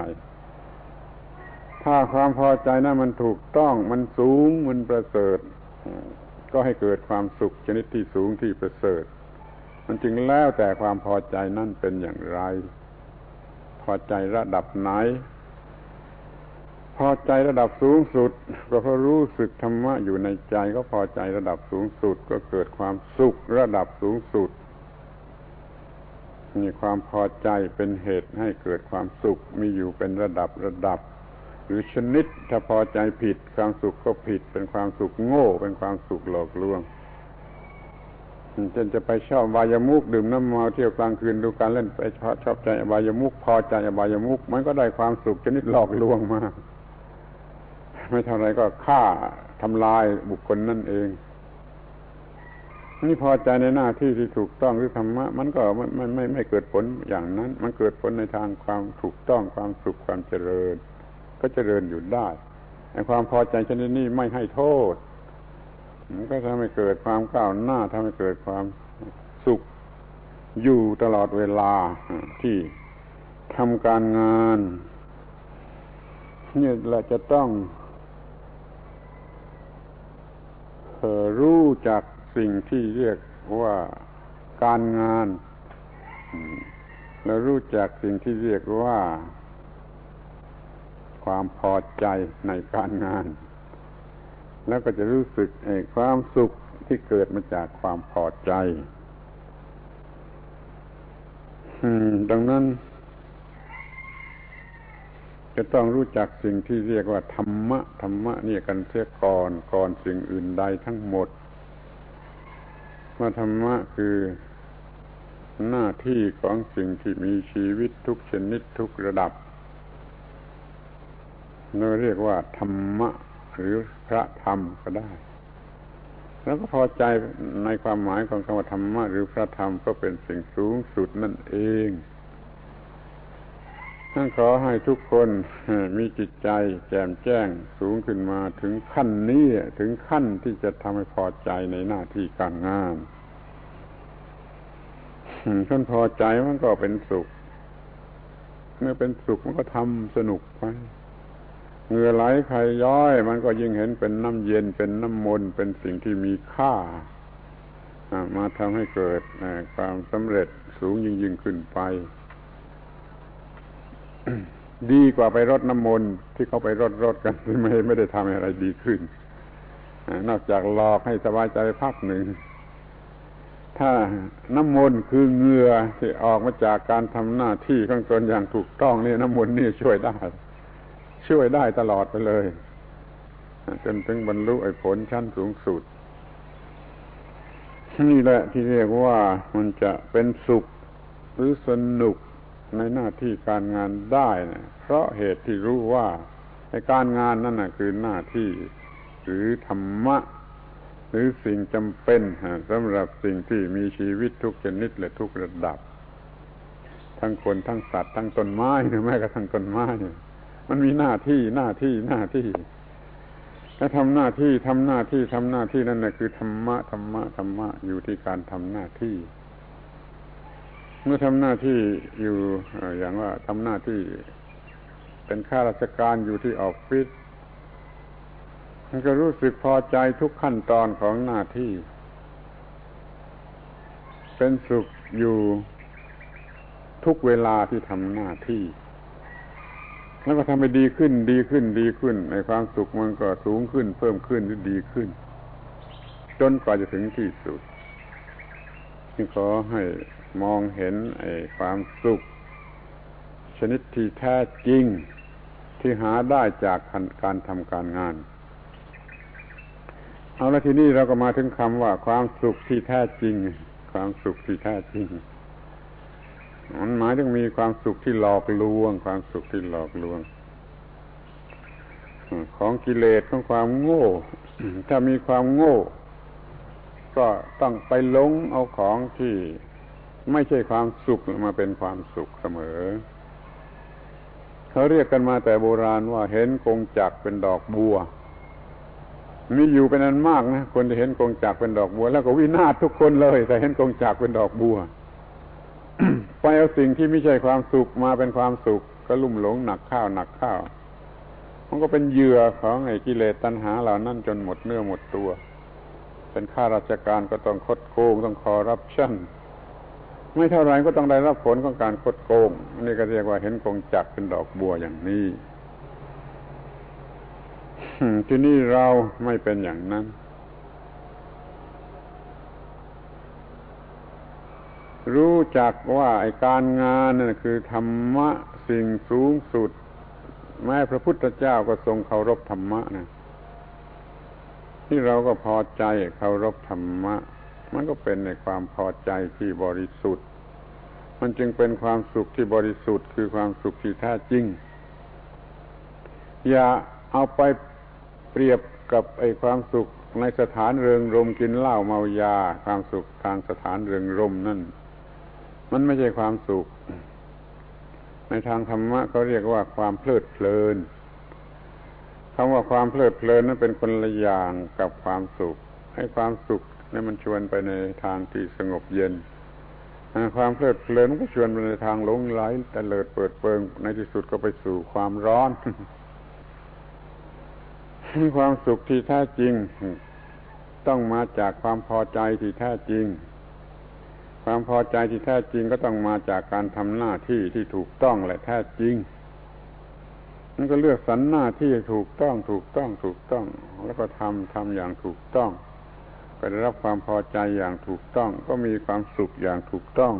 ถ้าความพอใจนั้นมันถูกต้องมันสูงมันประเสริฐ ก็ให้เกิดความสุขชนิดที่สูงที่ประเสริฐ มันจึงแล้วแต่ความพอใจนั่นเป็นอย่างไร พอใจระดับไหน พอใจระดับสูงสุดก็เพราะรู้สึกธรรมะอยู่ในใจก็พอใจระดับสูงสุด ก็เกิดความสุขระดับสูงสุดมีความพอใจเป็นเหตุให้เกิดความสุขมีอยู่เป็นระดับระดับ หรือชนิดถ้าพอใจผิดความสุขก็ผิด เป็นความสุขโง่ เป็นความสุขหลอกลวงเช่นจะไปชอบบายามุกดื่มน้ำเมาเที่ยวกลางคืนดูการเล่นไปชอบชอบใจอบายามุกพอใจอบายามุกมันก็ได้ความสุขชนิดหลอกลวงมาก ไม่เท่าไรก็ฆ่าทำลายบุคคลนั่นเองนี่พอใจในหน้าที่ที่ถูกต้องหรือธรรมะ มันก็ไม่ไม่ไม่ไม่เกิดผลอย่างนั้น มันเกิดผลในทางความถูกต้องความสุขความเจริญ ก็เจริญอยู่ได้ไอ้ความพอใจชนิดนี้ไม่ให้โทษ มันก็ทำให้เกิดความก้าวหน้าทำให้เกิดความสุขอยู่ตลอดเวลาที่ทำการงานนี่เราจะต้อง รู้จักสิ่งที่เรียกว่าการงาน แล้วรู้จักสิ่งที่เรียกว่า ความพอใจในการงาน แล้วก็จะรู้สึกความสุขที่เกิดมาจากความพอใจดังนั้น จะต้องรู้จักสิ่งที่เรียกว่าธรรมะธรรมะนี่กันเสียก่อนก่อนสิ่งอื่นใดทั้งหมดว่าธรรมะคือหน้าที่ของสิ่งที่มีชีวิตทุกชนิดทุกระดับเราเรียกว่าธรรมะหรือพระธรรมก็ได้ แล้วก็พอใจในความหมายของคำว่าธรรมะหรือพระธรรมก็เป็นสิ่งสูงสุดนั่นเอง ท่านขอให้ทุกคนมีจิตใจแจ่มแจ้งสูงขึ้นมาถึงขั้นนี้ถึงขั้นที่จะทำให้พอใจในหน้าที่การงานท่านพอใจมันก็เป็นสุข เมื่อเป็นสุขมันก็ทำสนุกไปเงื่อไหลใครย้อย มันก็ยิ่งเห็นเป็นน้ำเย็นเป็นน้ำมนต์เป็นสิ่งที่มีค่ามาทำให้เกิดความสำเร็จสูงยิ่งยิ่งขึ้นไป ดีกว่าไปรดน้ำมนต์ที่เขาไปรดรดกันไม่ไม่ได้ทำอะไรดีขึ้นนอกจากหลอกให้สบายใจพักหนึ่ง ถ้าน้ำมนต์คือเงือที่ออกมาจากการทำหน้าที่ข้างตนอย่างถูกต้องนี่น้ำมนต์นี่ช่วยได้ ช่วยได้ตลอดไปเลย จนถึงบรรลุไอ้ผลชั้นสูงสุดนี่แหละที่เรียกว่ามันจะเป็นสุขหรือสนุก ในหน้าที่การงานได้นะเพราะเหตุที่รู้ว่าในการงานนั่นนะคือหน้าที่ หรือธรรมะ หรือสิ่งจำเป็นสำหรับสิ่งที่มีชีวิตทุกชนิดและทุกระดับ ทั้งคนทั้งสัตว์ทั้งต้นไม้หรือแม้กระทั่งต้นไม้มันมีหน้าที่หน้าที่หน้าที่ถ้าทำหน้าที่ทำหน้าที่ทำหน้าที่นั่นนะคือธรรมะธรรมะธรรมะอยู่ที่การทำหน้าที่ เมื่อทำหน้าที่อยู่อย่างว่าทำหน้าที่เป็นข้าราชการอยู่ที่ออฟฟิศมันก็รู้สึกพอใจทุกขั้นตอนของหน้าที่ เป็นสุขอยู่ทุกเวลาที่ทำหน้าที่ แล้วก็ทำให้ดีขึ้น ดีขึ้น ดีขึ้น ในความสุขมันก็สูงขึ้น เพิ่มขึ้นหรือดีขึ้น จนกว่าจะถึงที่สุดที่ขอให้ มองเห็นไอ้ความสุข ชนิดที่แท้จริงที่หาได้จากการทำการงาน เอาละทีนี้เราก็มาถึงคำว่าความสุขที่แท้จริง ความสุขที่แท้จริงมันหมายถึงมีความสุขที่หลอกลวง ความสุขที่หลอกลวง ของกิเลสของความโง่ ถ้ามีความโง่ ก็ต้องไปหลงเอาของที่ ไม่ใช่ความสุขมาเป็นความสุขเสมอ เขาเรียกกันมาแต่โบราณว่าเห็นกงจักเป็นดอกบัวมีอยู่เป็นอันมากนะคนที่เห็นกงจักเป็นดอกบัว แล้วก็วินาศทุกคนเลยแต่เห็นกงจักเป็นดอกบัวไปเอาสิ่งที่ไม่ใช่ความสุขมาเป็นความสุข ก็ลุ่มหลงหนักข้าวหนักข้าวมันก็เป็นเหยื่อของไอ้กิเลสตัณหาเหล่านั้นจนหมดเนื้อหมดตัว เป็นข้าราชการก็ต้องคดโกงต้องคอรับชั่น ไม่เท่าไรก็ต้องได้รับผลของการคดโกงนี่ก็เรียกว่าเห็นกงจักเป็นดอกบัวอย่างนี้ที่นี่เราไม่เป็นอย่างนั้น รู้จักว่าไอการงานนั่นคือธรรมะสิ่งสูงสุด แม้พระพุทธเจ้าก็ทรงเคารพธรรมะนะที่เราก็พอใจเคารพธรรมะ มันก็เป็นในความพอใจที่บริสุทธิ์ มันจึงเป็นความสุขที่บริสุทธิ์ คือความสุขที่แท้จริง อย่าเอาไปเปรียบกับไอ้ความสุขในสถานเริงรมกินเหล้าเมายา ความสุขทางสถานเริงรมนั่น มันไม่ใช่ความสุข ในทางธรรมะเขาเรียกว่าความเพลิดเพลินคำว่าความเพลิดเพลินนั้นเป็นคนละอย่างกับความสุข ให้ความสุข นี่มันชวนไปในทางที่สงบเย็น ความเพลิดเพลินก็ชวนไปในทางหลงไหลต่เลิดเปิดเปิง ในที่สุดก็ไปสู่ความร้อนความสุขที่แท้จริง ต้องมาจากความพอใจที่แท้จริง ความพอใจที่แท้จริงก็ต้องมาจากการทำหน้าที่ที่ถูกต้องและแท้จริงมันก็เลือกสรรหน้าที่ถูกต้อง ถูกต้อง ถูกต้อง แล้วก็ทำทำอย่างถูกต้อง ก็ได้รับความพอใจอย่างถูกต้อง ก็มีความสุขอย่างถูกต้อง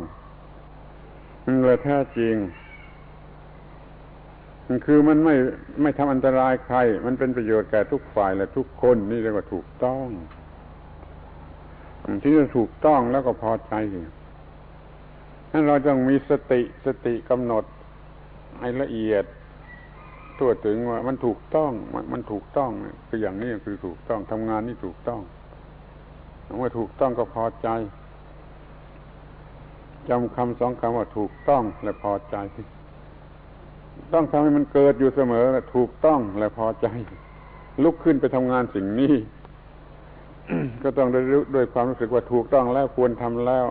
มันเลยแท้จริงคือมันไม่ไม่ทำอันตรายใคร มันเป็นประโยชน์แก่ทุกฝ่ายและทุกคนนี่เรียกว่าถูกต้องที่จะถูกต้องแล้วก็พอใจนั้นเราต้องมีสติสติกำหนดให้ละเอียดทั่วถึงว่ามันถูกต้องมันถูกต้องคืออย่างนี้คือถูกต้องทำงานนี่ถูกต้อง เมื่อถูกต้องก็พอใจจำคำสองคำว่าถูกต้องและพอใจ ต้องทำให้มันเกิดอยู่เสมอถูกต้องและพอใจ ลุกขึ้นไปทำงานสิ่งนี้ ก็ต้องได้รู้ด้วยความรู้สึกว่าถูกต้องแล้วควรทำแล้ว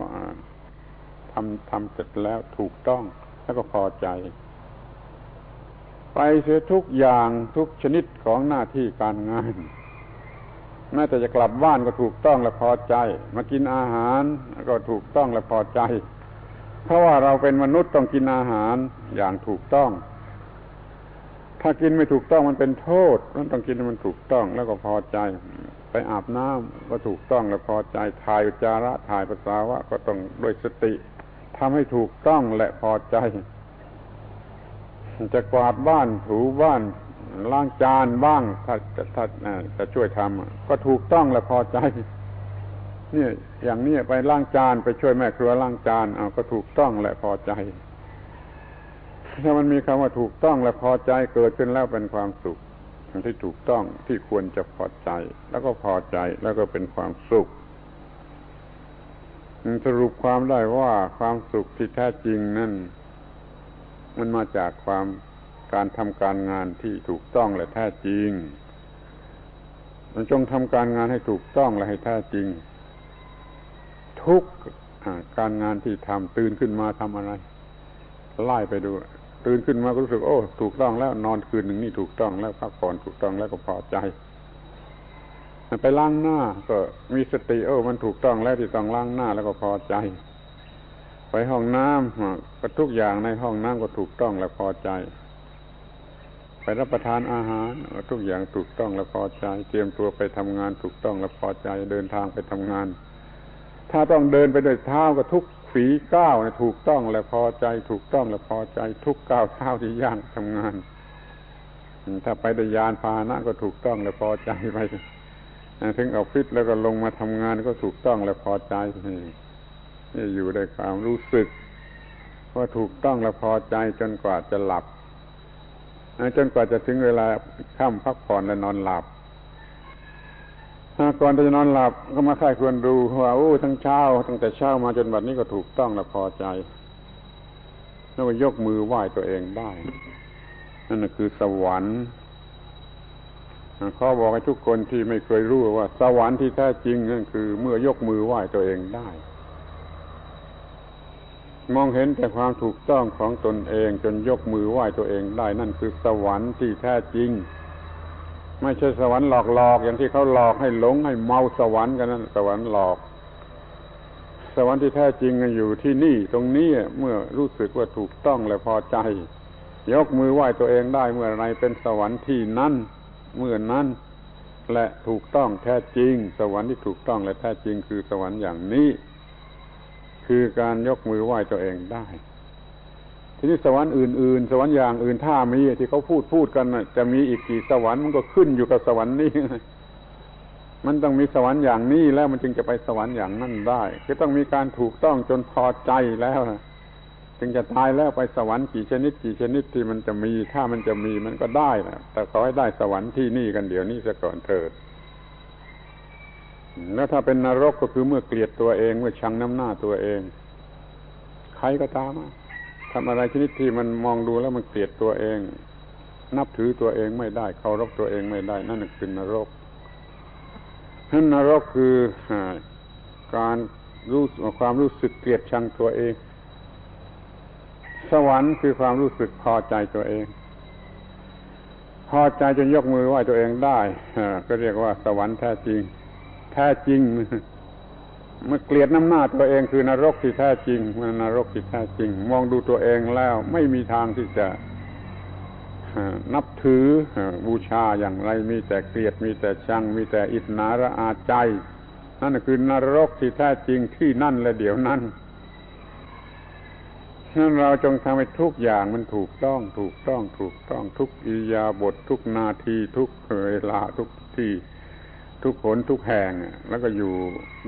ทำทำเสร็จแล้วถูกต้องแล้วก็พอใจ ไปเสียทุกอย่างทุกชนิดของหน้าที่การงาน แม้แต่จะกลับบ้านก็ถูกต้องและพอใจ มากินอาหารก็ถูกต้องและพอใจ เพราะว่าเราเป็นมนุษย์ต้องกินอาหารอย่างถูกต้อง ถ้ากินไม่ถูกต้องมันเป็นโทษมันต้องกินมันถูกต้องแล้วก็พอใจ ไปอาบน้ำก็ถูกต้องแล้วพอใจถ่ายอุจาระถ่ายปัสสาวะก็ต้องด้วยสติทำให้ถูกต้องและพอใจจะกวาดบ้านถูบ้าน ล้างจานบ้าง ถ้าจะถ้าจะช่วยทำก็ถูกต้องและพอใจนี่อย่างนี้ไปล้างจานไปช่วยแม่ครัวล้างจานเอาก็ถูกต้องและพอใจ ถ้ามันมีคำว่าถูกต้องและพอใจเกิดขึ้นแล้วเป็นความสุขที่ถูกต้องที่ควรจะพอใจ แล้วก็พอใจแล้วก็เป็นความสุขสรุปความได้ว่าความสุขที่แท้จริงนั่น มันมาจากความ การทำการงานที่ถูกต้องและแท้จริงมันจงทำการงานให้ถูกต้องและให้แท้จริง ทุกการงานที่ทำตื่นขึ้นมาทำอะไร ไล่ไปดู ตื่นขึ้นมาก็รู้สึก โอ้ ถูกต้องแล้วนอนคืนหนึ่งนี่ถูกต้องแล้วพักผ่อนถูกต้องแล้วก็พอใจไปล้างหน้าก็มีสติโอ้มันถูกต้องแล้วที่ต้องล้างหน้าแล้วก็พอใจ ไปห้องน้ำก็ทุกอย่างในห้องน้ำก็ถูกต้องและพอใจ ไปรับประทานอาหารทุกอย่างถูกต้องและพอใจ เตรียมตัวไปทำงานถูกต้องและพอใจเดินทางไปทำงาน ถ้าต้องเดินไปด้วยเท้าก็ทุกฝีก้าวถูกต้องและพอใจ ถูกต้องและพอใจ ทุกก้าวเท้าที่ย่างทำงาน ถ้าไปดยานพาหนะก็ถูกต้องและพอใจไปถึงออฟฟิศแล้วก็ลงมาทำงานก็ถูกต้องและพอใจนี่อยู่ในความรู้สึกว่าถูกต้องและพอใจจนกว่าจะหลับ จนกว่าจะถึงเวลาค่ำพักผ่อนและนอนหลับก่อนจะนอนหลับก็มาค่ายควรดูว่าโอ้ทั้งเช้า ตั้งแต่เช้ามาจนบัดนี้ก็ถูกต้องและพอใจ แล้วก็ยกมือไหว้ตัวเองได้ นั่นคือสวรรค์ขอบอกให้ทุกคนที่ไม่เคยรู้ว่า สวรรค์ที่แท้จริงนั่นคือ เมื่อยกมือไหว้ตัวเองได้ มองเห็นแต่ความถูกต้องของตนเองจนยกมือไหว้ตัวเองได้นั่นคือสวรรค์ที่แท้จริง ไม่ใช่สวรรค์หลอกหลอกอย่างที่เขาหลอกให้หลงให้เมาสวรรค์กันนั้นสวรรค์หลอก สวรรค์ที่แท้จริงอยู่ที่นี่ตรงนี้เมื่อรู้สึกว่าถูกต้องและพอใจ ยกมือไหว้ตัวเองได้เมื่อไรเป็นสวรรค์ที่นั่นเมื่อนั้นและถูกต้องแท้จริง สวรรค์ที่ถูกต้องและแท้จริงคือสวรรค์อย่างนี้ คือการยกมือไหว้ตัวเองได้ ทีนี้สวรรค์อื่นๆ สวรรค์อย่างอื่นถ้ามีที่เขาพูดพูดกันจะมีอีกกี่สวรรค์มันก็ขึ้นอยู่กับสวรรค์นี้มันต้องมีสวรรค์อย่างนี้แล้วมันจึงจะไปสวรรค์อย่างนั้นได้คือต้องมีการถูกต้องจนพอใจแล้วจึงจะตายแล้วไปสวรรค์กี่ชนิดกี่ชนิดที่มันจะมีถ้ามันจะมีมันก็ได้นะแต่ขอให้ได้สวรรค์ที่นี่กันเดี๋ยวนี้ซะก่อนเถิด แล้วถ้าเป็นนรกก็คือเมื่อเกลียดตัวเอง เมื่อชังน้ำหน้าตัวเอง ใครก็ตามทำอะไรชนิดที่มันมองดูแล้วมันเกลียดตัวเอง นับถือตัวเองไม่ได้เคารพตัวเองไม่ได้ นั่นคือนรกนั่นนรกคือการรู้ความรู้สึกเกลียดชังตัวเอง สวรรค์คือความรู้สึกพอใจตัวเอง พอใจจนยกมือไหว้ตัวเองได้ก็เรียกว่าสวรรค์แท้จริง แท้จริงมื่อเกลียดน้ำหน้าตัวเองคือนรกที่แท้จริง มันนรกที่แท้จริง มองดูตัวเองแล้วไม่มีทางที่จะนับถือบูชาอย่างไรมีแต่เกลียดมีแต่ชัง มีแต่อิจนาระอาใจ นั่นคือนรกที่แท้จริงที่นั่นและเดี๋ยวนั้นนั่นเราจงทำให้ทุกอย่างมันถูกต้องถูกต้องถูกต้องทุกอิยาบททุกนาทีทุกเวลาทุกที่ ทุกผลทุกแห่ง แล้วก็อยู่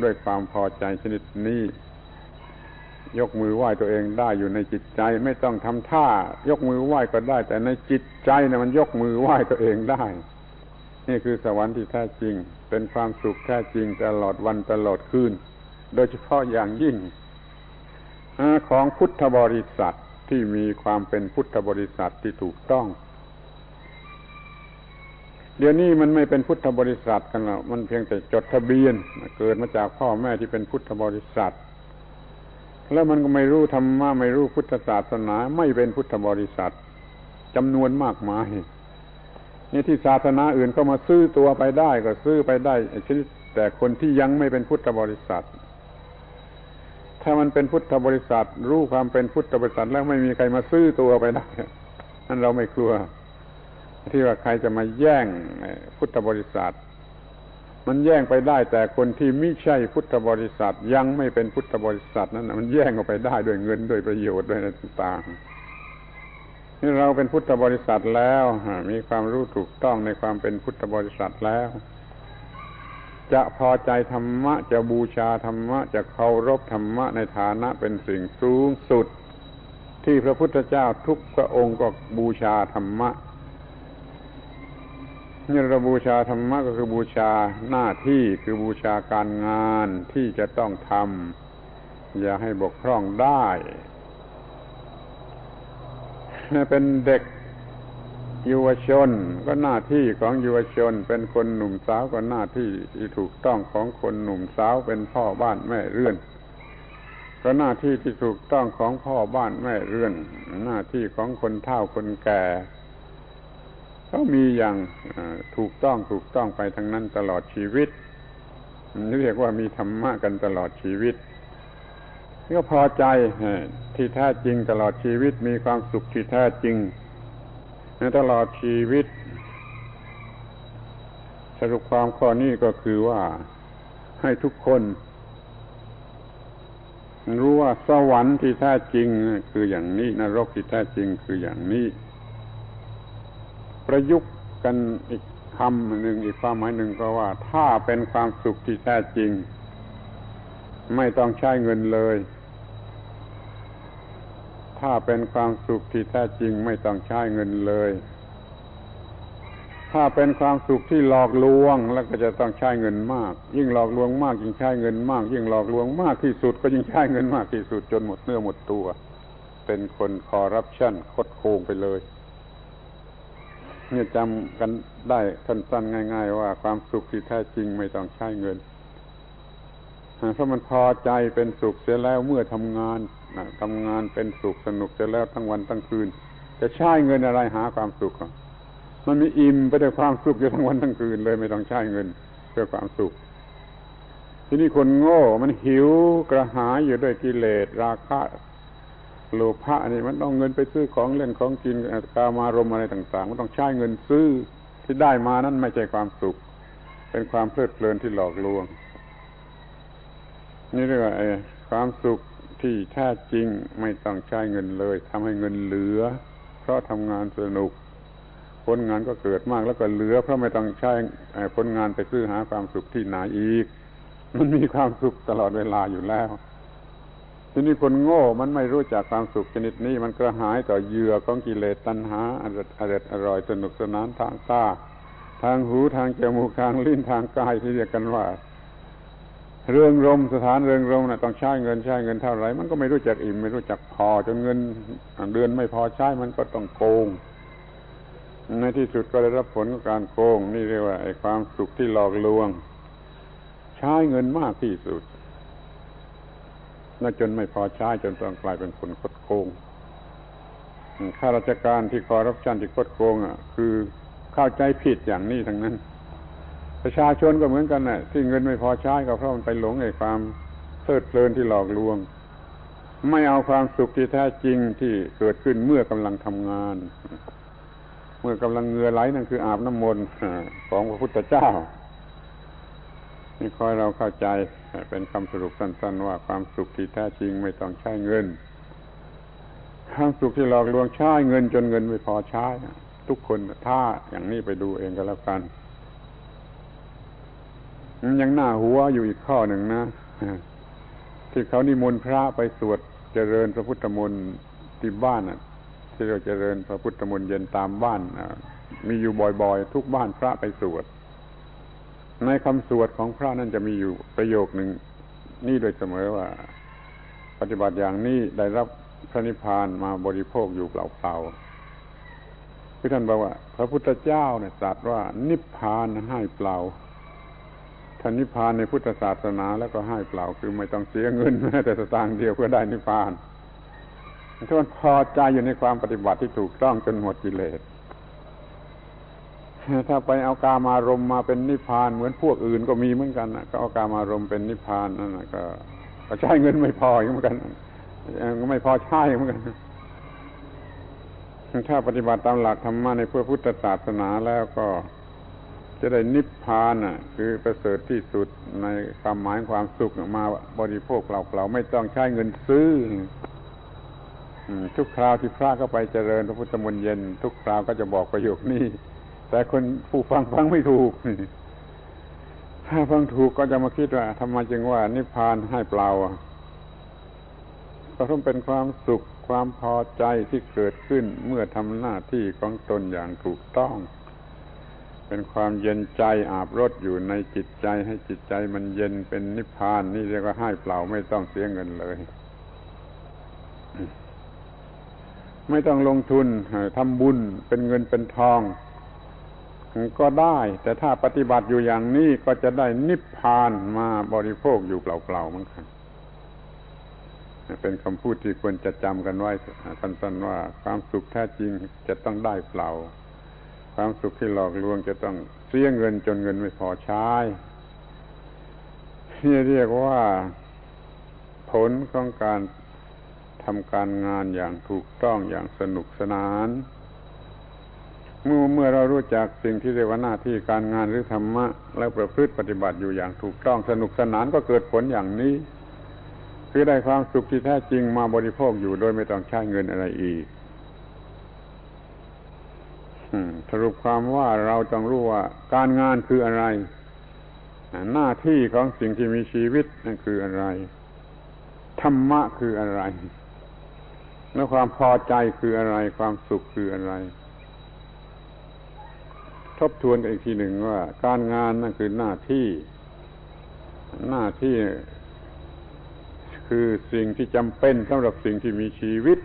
ด้วยความพอใจชนิดนี้ ยกมือไหว้ตัวเองได้อยู่ในจิตใจ ไม่ต้องทำท่า ยกมือไหว้ก็ได้ แต่ในจิตใจนะมันยกมือไหว้ตัวเองได้ นี่คือสวรรค์ที่แท้จริง เป็นความสุขแท้จริงตลอดวันตลอดคืน โดยเฉพาะอย่างยิ่งของพุทธบริษัทที่มีความเป็นพุทธบริษัทที่ถูกต้อง เดี๋ยวนี้มันไม่เป็นพุทธบริษัทกันแล้วมันเพียงแต่จดทะเบียน เกิดมาจากพ่อแม่ที่เป็นพุทธบริษัท แล้วมันก็ไม่รู้ธรรมะไม่รู้พุทธศาสนา ไม่เป็นพุทธบริษัทจำนวนมากมายนี่ที่ศาสนาอื่นเข้ามาซื้อตัวไปได้ก็ซื้อไปได้ชนิดแต่คนที่ยังไม่เป็นพุทธบริษัท ถ้ามันเป็นพุทธบริษัท รู้ความเป็นพุทธบริษัทแล้วไม่มีใครมาซื้อตัวไปได้นั่นเราไม่กลัว ที่ว่าใครจะมาแย่งพุทธบริษัท มันแย่งไปได้แต่คนที่ไม่ใช่พุทธบริษัท ยังไม่เป็นพุทธบริษัทนั้นมันแย่งออกไปได้ด้วยเงินด้วยประโยชน์ด้วยต่างๆนี่เราเป็นพุทธบริษัทแล้วมีความรู้ถูกต้องในความเป็นพุทธบริษัทแล้ว จะพอใจธรรมะ จะบูชาธรรมะ จะเคารพธรรมะในฐานะเป็นสิ่งสูงสุด ที่พระพุทธเจ้าทุกพระองค์ก็บูชาธรรมะ นี่เราบูชาธรรมะก็คือบูชาหน้าที่คือบูชาการงานที่จะต้องทำอย่าให้บกพร่องได้เป็นเด็กยุวชนก็หน้าที่ของยุวชน เป็นคนหนุ่มสาวก็หน้าที่ที่ถูกต้องของคนหนุ่มสาวเป็นพ่อบ้านแม่เรือน ก็หน้าที่ที่ถูกต้องของพ่อบ้านแม่เรือน หน้าที่ของคนเฒ่าคนแก่ เขามีอย่างถูกต้องถูกต้องไปทั้งนั้นตลอดชีวิตนี่เรียกว่ามีธรรมะกันตลอดชีวิตก็พอใจที่แท้จริงตลอดชีวิตมีความสุขที่แท้จริงในตลอดชีวิต สรุปความข้อนี้ก็คือว่าให้ทุกคน รู้ว่าสวรรค์ที่แท้จริงคืออย่างนี้นรกที่แท้จริงคืออย่างนี้ ประยุกต์กันอีกคำหนึ่งอีกความหมายหนึ่งก็ว่า ถ้าเป็นความสุขที่แท้จริง ไม่ต้องใช้เงินเลย ถ้าเป็นความสุขที่แท้จริง ไม่ต้องใช้เงินเลย ถ้าเป็นความสุขที่หลอกลวงแล้วก็จะต้องใช้เงินมาก ยิ่งหลอกลวงมากยิ่งใช้เงินมาก ยิ่งหลอกลวงมากที่สุด ก็ยิ่งใช้เงินมากที่สุดจนหมดเนื้อหมดตัว เป็นคนคอร์รัปชันคดโกงไปเลย เนี่ยจำกันได้สั้นๆง่าย ๆ ว่าความสุขที่แท้จริงไม่ต้องใช้เงินเพราะมันพอใจเป็นสุขเสียแล้วเมื่อทำงานทำงานเป็นสุขสนุกเสียแล้วทั้งวันทั้งคืน จะใช้เงินอะไรหาความสุขมันมีอิ่มไปด้วยความสุขอยู่ทั้งวันทั้งคืนเลยไม่ต้องใช้เงินเพื่อความสุข ที่นี่คนโง่มันหิวกระหายอยู่ด้วยกิเลสราคะ โลภะนี่มันต้องเงินไปซื้อของเล่นของกินกามารมอะไรต่างๆ มันต้องใช้เงินซื้อที่ได้มานั้นไม่ใช่ความสุข เป็นความเพลิดเพลินที่หลอกลวง นี่เรียกว่าความสุขที่แท้จริงไม่ต้องใช้เงินเลยทำให้เงินเหลือ เพราะทำงานสนุก ผลงานก็เกิดมากแล้วก็เหลือ เพราะไม่ต้องใช้ผลงานไปซื้อหาความสุขที่ไหนอีก มันมีความสุขตลอดเวลาอยู่แล้ว ทีนี้คนโง่มันไม่รู้จักความสุขชนิดนี้ มันกระหายต่อเหยื่อของกิเลสตัณหาอร่อยอร่อยสนุกสนานทางตาทางหูทางจมูกทางลิ้นทางกายที่เรียกกันว่า เรื่องรมสถานเรื่องรมนะ่ะต้องใช้เงินใช้เงินเท่าไรมันก็ไม่รู้จักอิ่มไม่รู้จักพอจนเงินเดือนไม่พอใช้มันก็ต้องโกงในที่สุดก็ได้รับผลของการโกง นี่เรียกว่าไอ้ความสุขที่หลอกลวง ใช้เงินมากที่สุด น่าจนไม่พอใช้จนต้องกลายเป็นคนคดโกงข้าราชการที่คอรับชันที่คดโกงอะ คือเข้าใจผิดอย่างนี้ทั้งนั้น ประชาชนก็เหมือนกันนะ่ะ ที่เงินไม่พอใช้ก็เพราะมันไปหลงในความเพลิดเพลินที่หลอกลวง ไม่เอาความสุขที่แท้จริงที่เกิดขึ้นเมื่อกำลังทำงาน เมื่อกำลังเงือไหลนั่นคืออาบน้ำมนต์ของพระพุทธเจ้านี่คอยเราเข้าใจ เป็นคำสรุปสั้น ๆ ว่าความสุขที่แท้จริงไม่ต้องใช้เงินความสุขที่หลอกลวงใช้เงินจนเงินไม่พอใช้ทุกคนถ้าอย่างนี้ไปดูเองก็แล้วกันยังหน้าหัวอยู่อีกข้อหนึ่งนะที่เขานิมนต์พระไปสวดเจริญพระพุทธมนต์ที่บ้านที่เราเจริญพระพุทธมนต์เย็นตามบ้านมีอยู่บ่อย ๆ ทุกบ้านพระไปสวด ในคำสวดของพระนั่นจะมีอยู่ประโยคหนึ่งนี่โดยเสมอว่า ปฏิบัติอย่างนี้ได้รับพระนิพพานมาบริโภคอยู่เปล่าๆคือท่านบอกว่า พระพุทธเจ้าเนี่ยตรัสว่านิพพานให้เปล่าท่านนิพพานในพุทธศาสนาแล้วก็ให้เปล่าคือไม่ต้องเสียเงินแม้แต่สตางค์เดียวก็ได้นิพพานถ้ามันพอใจอยู่ในความปฏิบัติที่ถูกต้องจนหมดกิเลส ถ้าไปเอากามารมมาเป็นนิพพานเหมือนพวกอื่นก็มีเหมือนกันนะก็เอากามารมเป็นนิพพานนั่นก็ใช้เงินไม่พอเหมือนกันก็ไม่พอใช้เหมือนกันถ้าปฏิบัติตามหลักธรรมะในเพื่อพุทธศาสนาแล้วก็จะได้นิพพานอะ คือประเสริฐที่สุดในความหมายความสุขมาบริโภคเปล่าๆไม่ต้องใช้เงินซื้อทุกคราวที่พระก็ไปเจริญพระพุทธมนต์เย็น ทุกคราวก็จะบอกประโยคนี้ แต่คนผู้ฟังฟังไม่ถูก ถ้าฟังถูกก็จะมาคิดว่าทำไมจึงว่า นิพพานให้เปล่าก็ต้องเป็นความสุขความพอใจที่เกิดขึ้นเมื่อทำหน้าที่ของตนอย่างถูกต้อง เป็นความเย็นใจอาบรถอยู่ในจิตใจให้จิตใจมันเย็นเป็นนิพพาน นี่เรียกว่าให้เปล่าไม่ต้องเสียเงินเลย ไม่ต้องลงทุนทำบุญเป็นเงินเป็นทอง ก็ได้ แต่ถ้าปฏิบัติอยู่อย่างนี้ก็จะได้นิพพานมาบริโภคอยู่เปล่าๆมั้งครับเป็นคำพูดที่ควรจะจำกันไว้สั้นๆว่าความสุขแท้จริงจะต้องได้เปล่า ความสุขที่หลอกลวงจะต้องเสียเงินจนเงินไม่พอใช้นี่เรียกว่าผลของการทำการงานอย่างถูกต้องอย่างสนุกสนาน เมื่อเมื่อเรารู้จักสิ่งที่เรียกว่าหน้าที่การงานหรือธรรมะ แล้วประพฤติปฏิบัติอยู่อย่างถูกต้องสนุกสนานก็เกิดผลอย่างนี้ คือได้ความสุขที่แท้จริงมาบริโภคอยู่โดยไม่ต้องใช้เงินอะไรอีกสรุปความว่าเราต้องรู้ว่าการงานคืออะไร หน้าที่ของสิ่งที่มีชีวิตนั่นคืออะไรธรรมะคืออะไร และความพอใจคืออะไร ความสุขคืออะไร ทบทวนกันอีกทีหนึ่งว่า การงานนั่นคือหน้าที่ หน้าที่คือสิ่งที่จำเป็นสำหรับสิ่งที่มีชีวิต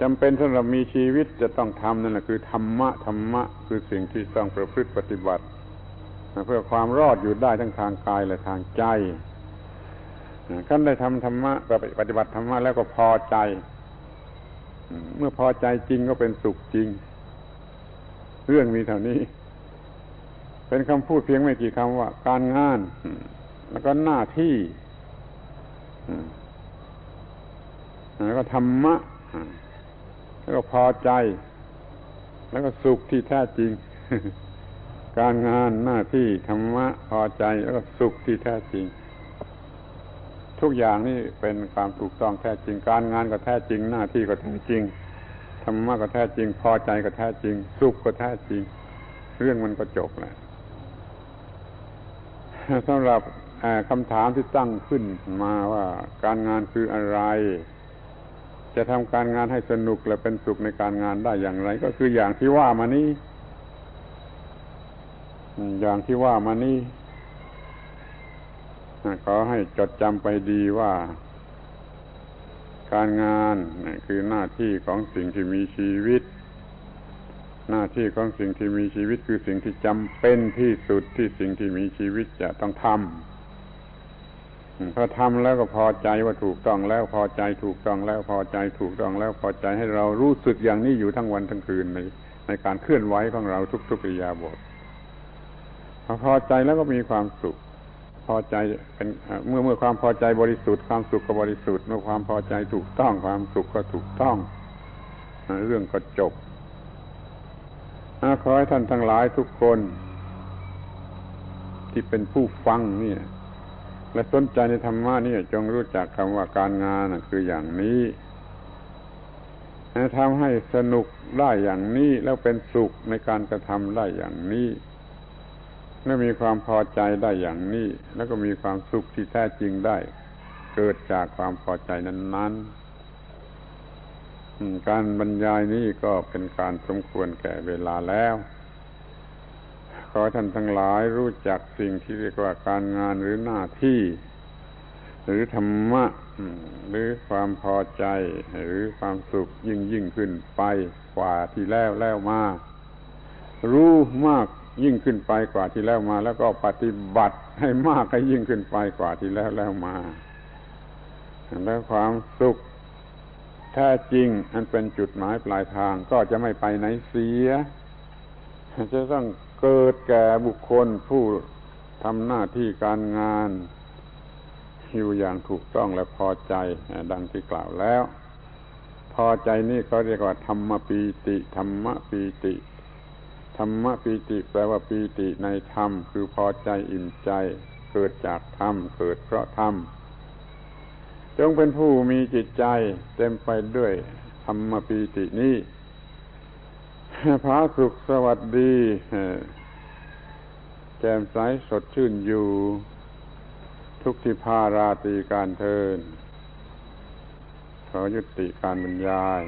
จำเป็นสำหรับมีชีวิตจะต้องทำนั่นแหละคือธรรมะธรรมะ คือสิ่งที่ต้องประพฤติปฏิบัติ เพื่อความรอดอยู่ได้ทั้งทางกายและทางใจขั้นได้ทำธรรมะปฏิบัติธรรมะแล้วก็พอใจ เมื่อพอใจจริงก็เป็นสุขจริง เรื่องมีเท่านี้ เป็นคำพูดเพียงไม่กี่คำว่า การงานแล้วก็หน้าที่แล้วก็ธรรมะ แล้วก็พอใจ แล้วก็สุขที่แท้จริง การงานหน้าที่ธรรมะ พอใจแล้วก็สุขที่แท้จริง ทุกอย่างนี่เป็นความถูกต้องแท้จริง การงานก็แท้จริง หน้าที่ก็แท้จริง ธรรมะก็แท้จริง พอใจก็แท้จริง สุขก็แท้จริง เรื่องมันก็จบแหล้วสำหรับคำถามที่ตั้งขึ้นมาว่าการงานคืออะไร จะทำการงานให้สนุกและเป็นสุขในการงานได้อย่างไร ก็คืออย่างที่ว่ามานี้อย่างที่ว่ามานี้ขอให้จดจำไปดีว่า การงานนี่คือหน้าที่ของสิ่งที่มีชีวิต หน้าที่ของสิ่งที่มีชีวิตคือสิ่งที่จำเป็นที่สุดที่สิ่งที่มีชีวิตจะต้องทำพอทำแล้วก็พอใจว่าถูกต้องแล้วพอใจถูกต้องแล้วพอใจถูกต้องแล้วพอใจให้เรารู้สึกอย่างนี้อยู่ทั้งวันทั้งคืนในในการเคลื่อนไหวของเราทุกๆปิยาบทพอพอใจแล้วก็มีความสุข พอใจเป็นเมื่อเมื่อความพอใจบริสุทธิ์ความสุขก็บริสุทธิ์เมื่อความพอใจถูกต้องความสุขก็ถูกต้องเรื่องก็จบขอให้ท่านทั้งหลายทุกคน ที่เป็นผู้ฟังนี่และสนใจในธรรมะนี่จงรู้จักคำว่าการงานคืออย่างนี้ทำให้สนุกได้อย่างนี้แล้วเป็นสุขในการกระทำได้อย่างนี้ และมีความพอใจได้อย่างนี้ แล้วก็มีความสุขที่แท้จริงได้ เกิดจากความพอใจนั้นๆการบรรยายนี้ก็เป็นการสมควรแก่เวลาแล้ว ขอท่านทั้งหลายรู้จักสิ่งที่เรียกว่าการงานหรือหน้าที่ หรือธรรมะ หรือความพอใจ หรือความสุขยิ่งยิ่งขึ้นไปกว่าที่แล้วแล้วมารู้มาก ยิ่งขึ้นไปกว่าที่แล้วมา แล้วก็ปฏิบัติให้มากให้ยิ่งขึ้นไปกว่าที่แล้วแล้วมา แล้วความสุขแท้จริง อันเป็นจุดหมายปลายทางก็จะไม่ไปไหนเสีย จะต้องเกิดแก่บุคคลผู้ทำหน้าที่การงานอยู่อย่างถูกต้องและพอใจ ดังที่กล่าวแล้ว พอใจนี่เขาเรียกว่าธรรมปีติ ธรรมปีติ ธรรมปีติแปลว่าปีติในธรรม คือพอใจอิ่มใจ เกิดจากธรรม เกิดเพราะธรรม จงเป็นผู้มีจิตใจ เต็มไปด้วยธรรมปีตินี้พระสุขสวัสดีแจ่มใสสดชื่นอยู่ ทุกที่พาราตีการเทินขอยุติการบรรยาย